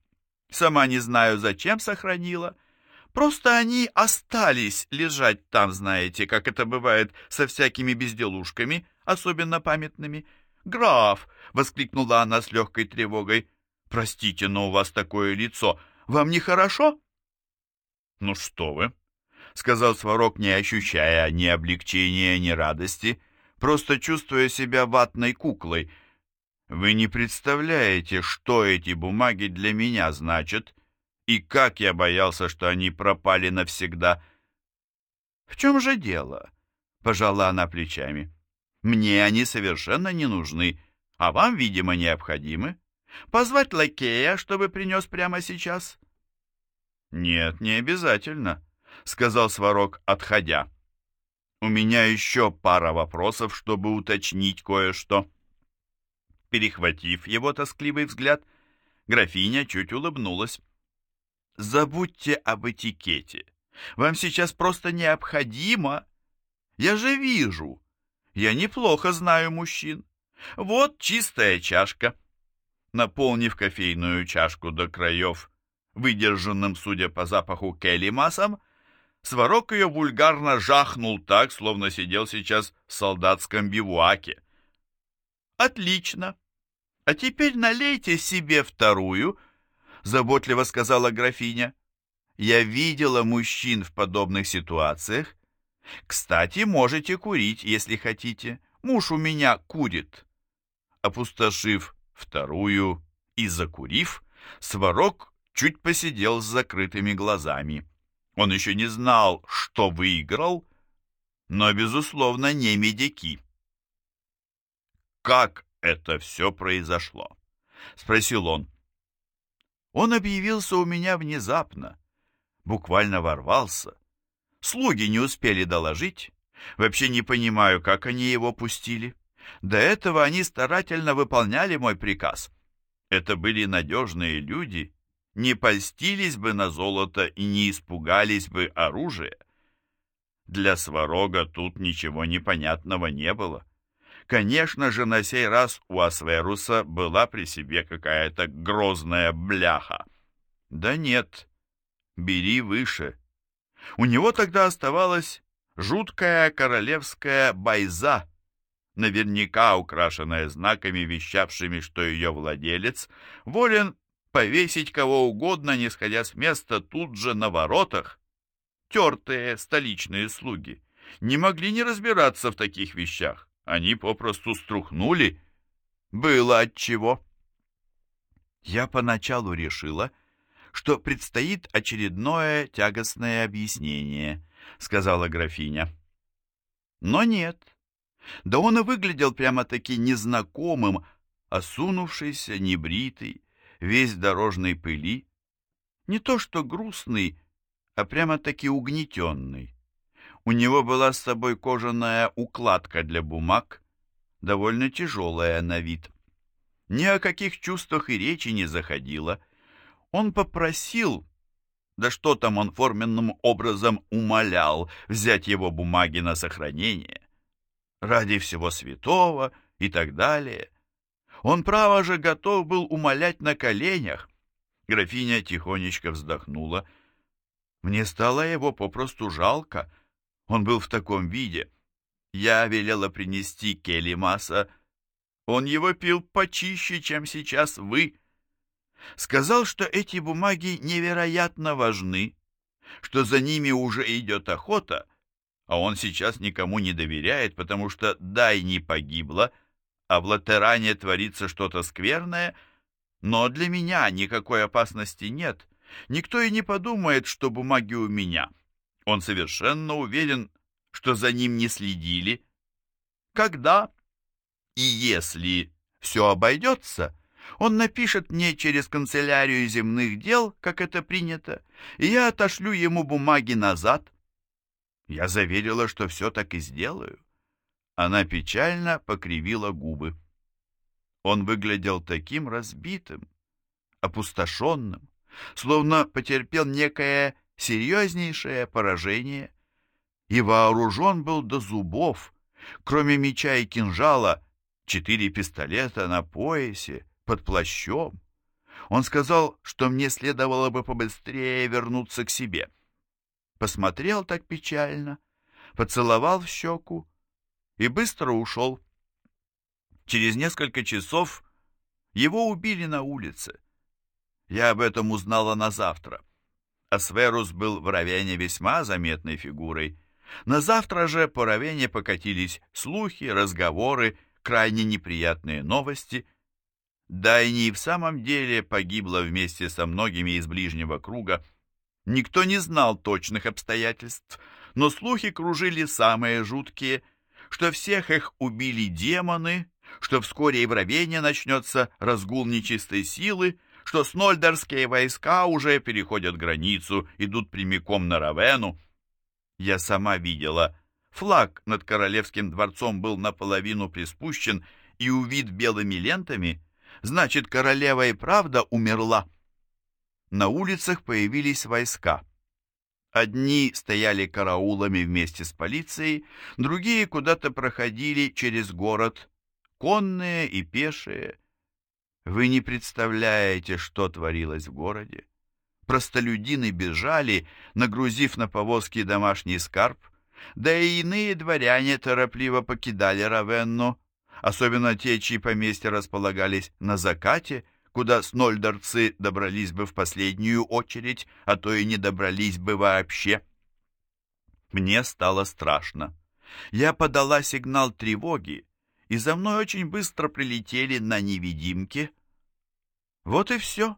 Сама не знаю, зачем сохранила, — Просто они остались лежать там, знаете, как это бывает со всякими безделушками, особенно памятными. «Граф!» — воскликнула она с легкой тревогой. «Простите, но у вас такое лицо. Вам нехорошо?» «Ну что вы», — сказал Сварог, не ощущая ни облегчения, ни радости, просто чувствуя себя ватной куклой. «Вы не представляете, что эти бумаги для меня значат, и как я боялся, что они пропали навсегда». «В чем же дело?» — пожала она плечами. «Мне они совершенно не нужны, а вам, видимо, необходимы. Позвать лакея, чтобы принес прямо сейчас?» «Нет, не обязательно», — сказал Сварог, отходя. «У меня еще пара вопросов, чтобы уточнить кое-что». Перехватив его тоскливый взгляд, графиня чуть улыбнулась. «Забудьте об этикете. Вам сейчас просто необходимо. Я же вижу. Я неплохо знаю мужчин. Вот чистая чашка». Наполнив кофейную чашку до краев, выдержанным, судя по запаху, келимасом, Сварог ее вульгарно жахнул так, словно сидел сейчас в солдатском бивуаке. «Отлично! А теперь налейте себе вторую», — заботливо сказала графиня. «Я видела мужчин в подобных ситуациях. Кстати, можете курить, если хотите. Муж у меня курит». Опустошив вторую и закурив, Сварог чуть посидел с закрытыми глазами. Он еще не знал, что выиграл, но, безусловно, не медики. «Как это все произошло?» — спросил он. Он объявился у меня внезапно, буквально ворвался. Слуги не успели доложить. Вообще не понимаю, как они его пустили. До этого они старательно выполняли мой приказ. Это были надежные люди, не польстились бы на золото и не испугались бы оружия. Для Сварога тут ничего непонятного не было. Конечно же, на сей раз у Асверуса была при себе какая-то грозная бляха. Да нет, бери выше. У него тогда оставалась жуткая королевская байза, наверняка украшенная знаками, вещавшими, что ее владелец волен повесить кого угодно, не сходя с места тут же на воротах. Тертые столичные слуги не могли не разбираться в таких вещах. Они попросту струхнули. Было отчего. Я поначалу решила, что предстоит очередное тягостное объяснение, сказала графиня. Но нет. Да он и выглядел прямо-таки незнакомым, осунувшийся, небритый, весь дорожной пыли. Не то что грустный, а прямо-таки угнетенный. У него была с собой кожаная укладка для бумаг, довольно тяжелая на вид. Ни о каких чувствах и речи не заходило. Он попросил, да что там он форменным образом умолял, взять его бумаги на сохранение. Ради всего святого и так далее. Он, право же, готов был умолять на коленях. Графиня тихонечко вздохнула. Мне стало его попросту жалко. Он был в таком виде. Я велела принести келимаса. Он его пил почище, чем сейчас вы. Сказал, что эти бумаги невероятно важны, что за ними уже идет охота, а он сейчас никому не доверяет, потому что Дай не погибла, а в Латеране творится что-то скверное, но для меня никакой опасности нет. Никто и не подумает, что бумаги у меня. Он совершенно уверен, что за ним не следили. Когда и если все обойдется, он напишет мне через канцелярию земных дел, как это принято, и я отошлю ему бумаги назад. Я заверила, что все так и сделаю. Она печально покривила губы. Он выглядел таким разбитым, опустошенным, словно потерпел некое серьезнейшее поражение и вооружен был до зубов, кроме меча и кинжала, четыре пистолета на поясе, под плащом. Он сказал, что мне следовало бы побыстрее вернуться к себе. Посмотрел так печально, поцеловал в щеку и быстро ушел. Через несколько часов его убили на улице. Я об этом узнала на завтра. Асверус был в Равене весьма заметной фигурой. На завтра же по Равене покатились слухи, разговоры, крайне неприятные новости. Дайни и в самом деле погибла вместе со многими из ближнего круга. Никто не знал точных обстоятельств, но слухи кружили самые жуткие, что всех их убили демоны, что вскоре и в Равене начнется разгул нечистой силы, что снольдерские войска уже переходят границу, идут прямиком на Равену. Я сама видела, флаг над королевским дворцом был наполовину приспущен и увид белыми лентами, значит, королева и правда умерла. На улицах появились войска. Одни стояли караулами вместе с полицией, другие куда-то проходили через город, конные и пешие. Вы не представляете, что творилось в городе. Простолюдины бежали, нагрузив на повозки домашний скарб, да и иные дворяне торопливо покидали Равенну, особенно те, чьи поместья располагались на закате, куда снольдерцы добрались бы в последнюю очередь, а то и не добрались бы вообще. Мне стало страшно. Я подала сигнал тревоги, и за мной очень быстро прилетели на невидимке. Вот и все.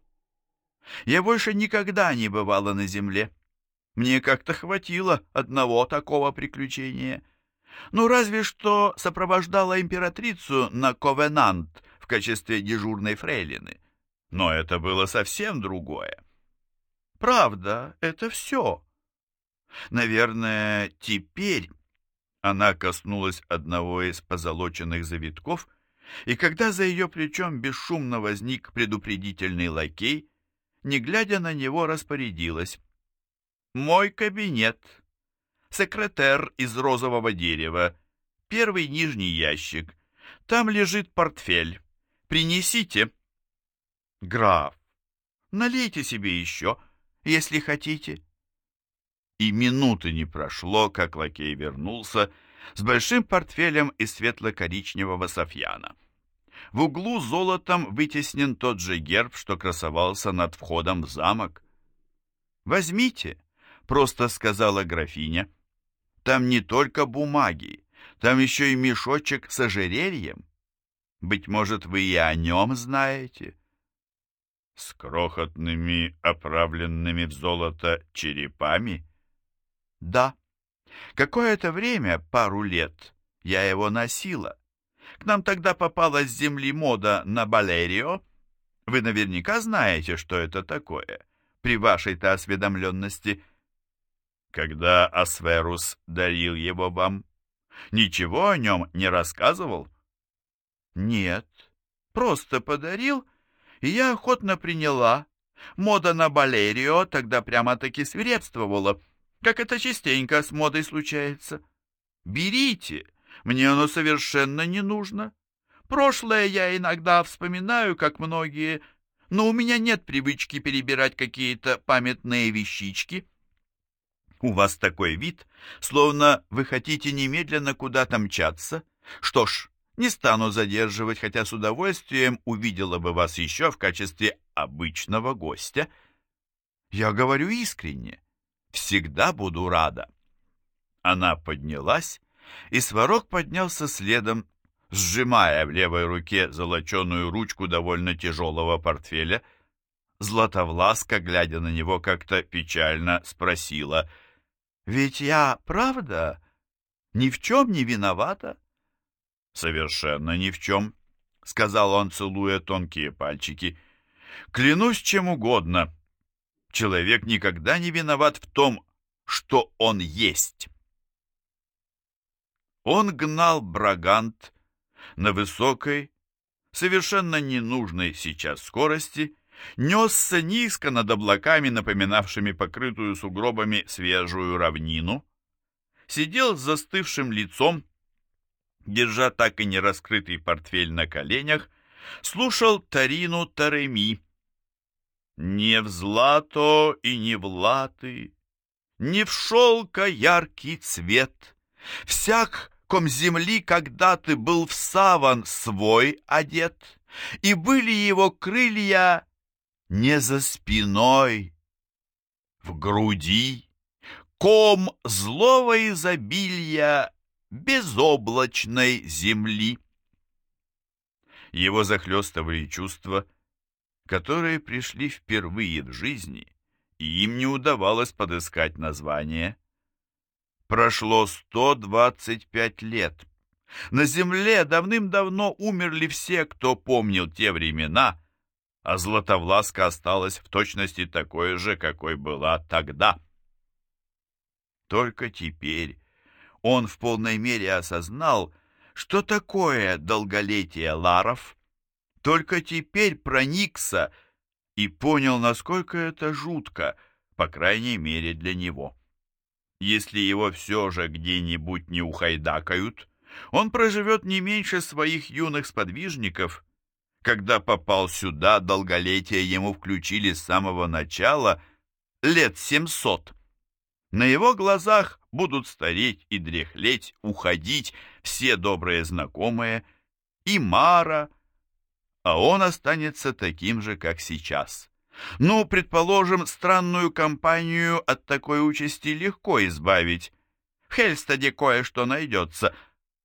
Я больше никогда не бывала на земле. Мне как-то хватило одного такого приключения. Ну, разве что сопровождала императрицу на ковенант в качестве дежурной фрейлины. Но это было совсем другое. Правда, это все. Наверное, теперь она коснулась одного из позолоченных завитков, и когда за ее плечом бесшумно возник предупредительный лакей, не глядя на него, распорядилась. «Мой кабинет. Секретер из розового дерева. Первый нижний ящик. Там лежит портфель. Принесите». «Граф, налейте себе еще, если хотите». И минуты не прошло, как лакей вернулся с большим портфелем из светло-коричневого софьяна. В углу золотом вытеснен тот же герб, что красовался над входом в замок. «Возьмите», — просто сказала графиня. «Там не только бумаги, там еще и мешочек с ожерельем. Быть может, вы и о нем знаете?» «С крохотными, оправленными в золото черепами?» Да. Какое-то время, пару лет, я его носила. К нам тогда попалась с земли мода на балерио. Вы наверняка знаете, что это такое, при вашей-то осведомленности. Когда Асверус дарил его вам, ничего о нем не рассказывал? Нет, просто подарил, и я охотно приняла. Мода на балерио тогда прямо-таки свирепствовала — как это частенько с модой случается. Берите, мне оно совершенно не нужно. Прошлое я иногда вспоминаю, как многие, но у меня нет привычки перебирать какие-то памятные вещички. У вас такой вид, словно вы хотите немедленно куда-то мчаться. Что ж, не стану задерживать, хотя с удовольствием увидела бы вас еще в качестве обычного гостя. Я говорю искренне всегда буду рада». Она поднялась, и Сварог поднялся следом, сжимая в левой руке золоченую ручку довольно тяжелого портфеля. Златовласка, глядя на него как-то печально, спросила, «Ведь я, правда, ни в чем не виновата?» «Совершенно ни в чем», — сказал он, целуя тонкие пальчики. «Клянусь чем угодно, Человек никогда не виноват в том, что он есть. Он гнал Брагант на высокой, совершенно ненужной сейчас скорости, несся низко над облаками, напоминавшими покрытую сугробами свежую равнину, сидел с застывшим лицом, держа так и не раскрытый портфель на коленях, слушал Тарину Тареми, не в злато и не в латы, Не в шелка яркий цвет. Всяк, ком земли когда ты был в саван свой одет, И были его крылья не за спиной, в груди, ком злого изобилия безоблачной земли. Его захлестывали чувства, которые пришли впервые в жизни, и им не удавалось подыскать название. Прошло 125 лет. На земле давным-давно умерли все, кто помнил те времена, а Златовласка осталась в точности такой же, какой была тогда. Только теперь он в полной мере осознал, что такое долголетие Ларов. Только теперь проникся и понял, насколько это жутко, по крайней мере для него. Если его все же где-нибудь не ухайдакают, он проживет не меньше своих юных сподвижников. Когда попал сюда, долголетие ему включили с самого начала лет семьсот. На его глазах будут стареть и дряхлеть, уходить все добрые знакомые, и Мара, а он останется таким же, как сейчас. Ну, предположим, странную компанию от такой участи легко избавить. В Хельстаде кое-что найдется,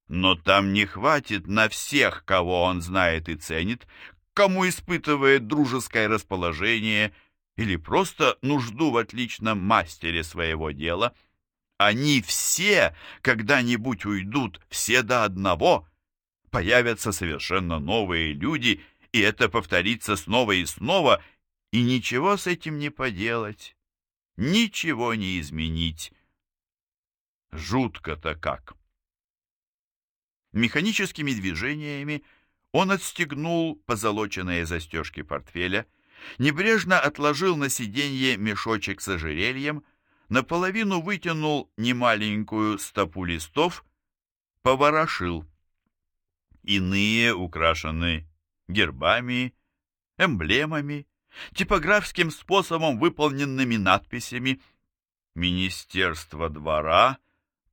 но там не хватит на всех, кого он знает и ценит, кому испытывает дружеское расположение или просто нужду в отличном мастере своего дела. Они все когда-нибудь уйдут, все до одного. Появятся совершенно новые люди, и это повторится снова и снова, и ничего с этим не поделать, ничего не изменить. Жутко-то как. Механическими движениями он отстегнул позолоченные застежки портфеля, небрежно отложил на сиденье мешочек с ожерельем, наполовину вытянул немаленькую стопу листов, поворошил. Иные украшены гербами, эмблемами, типографским способом выполненными надписями «Министерство двора»,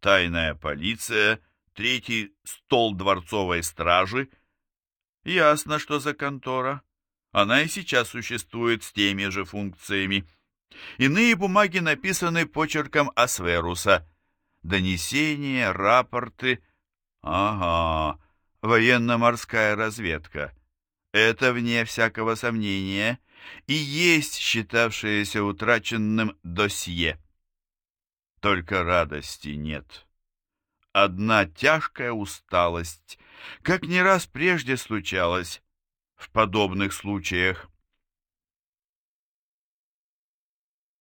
«Тайная полиция», «Третий стол дворцовой стражи». Ясно, что за контора. Она и сейчас существует с теми же функциями. Иные бумаги написаны почерком Асверуса. Донесения, рапорты. Ага, военно-морская разведка. Это, вне всякого сомнения, и есть считавшееся утраченным досье. Только радости нет. Одна тяжкая усталость, как не раз прежде случалось в подобных случаях.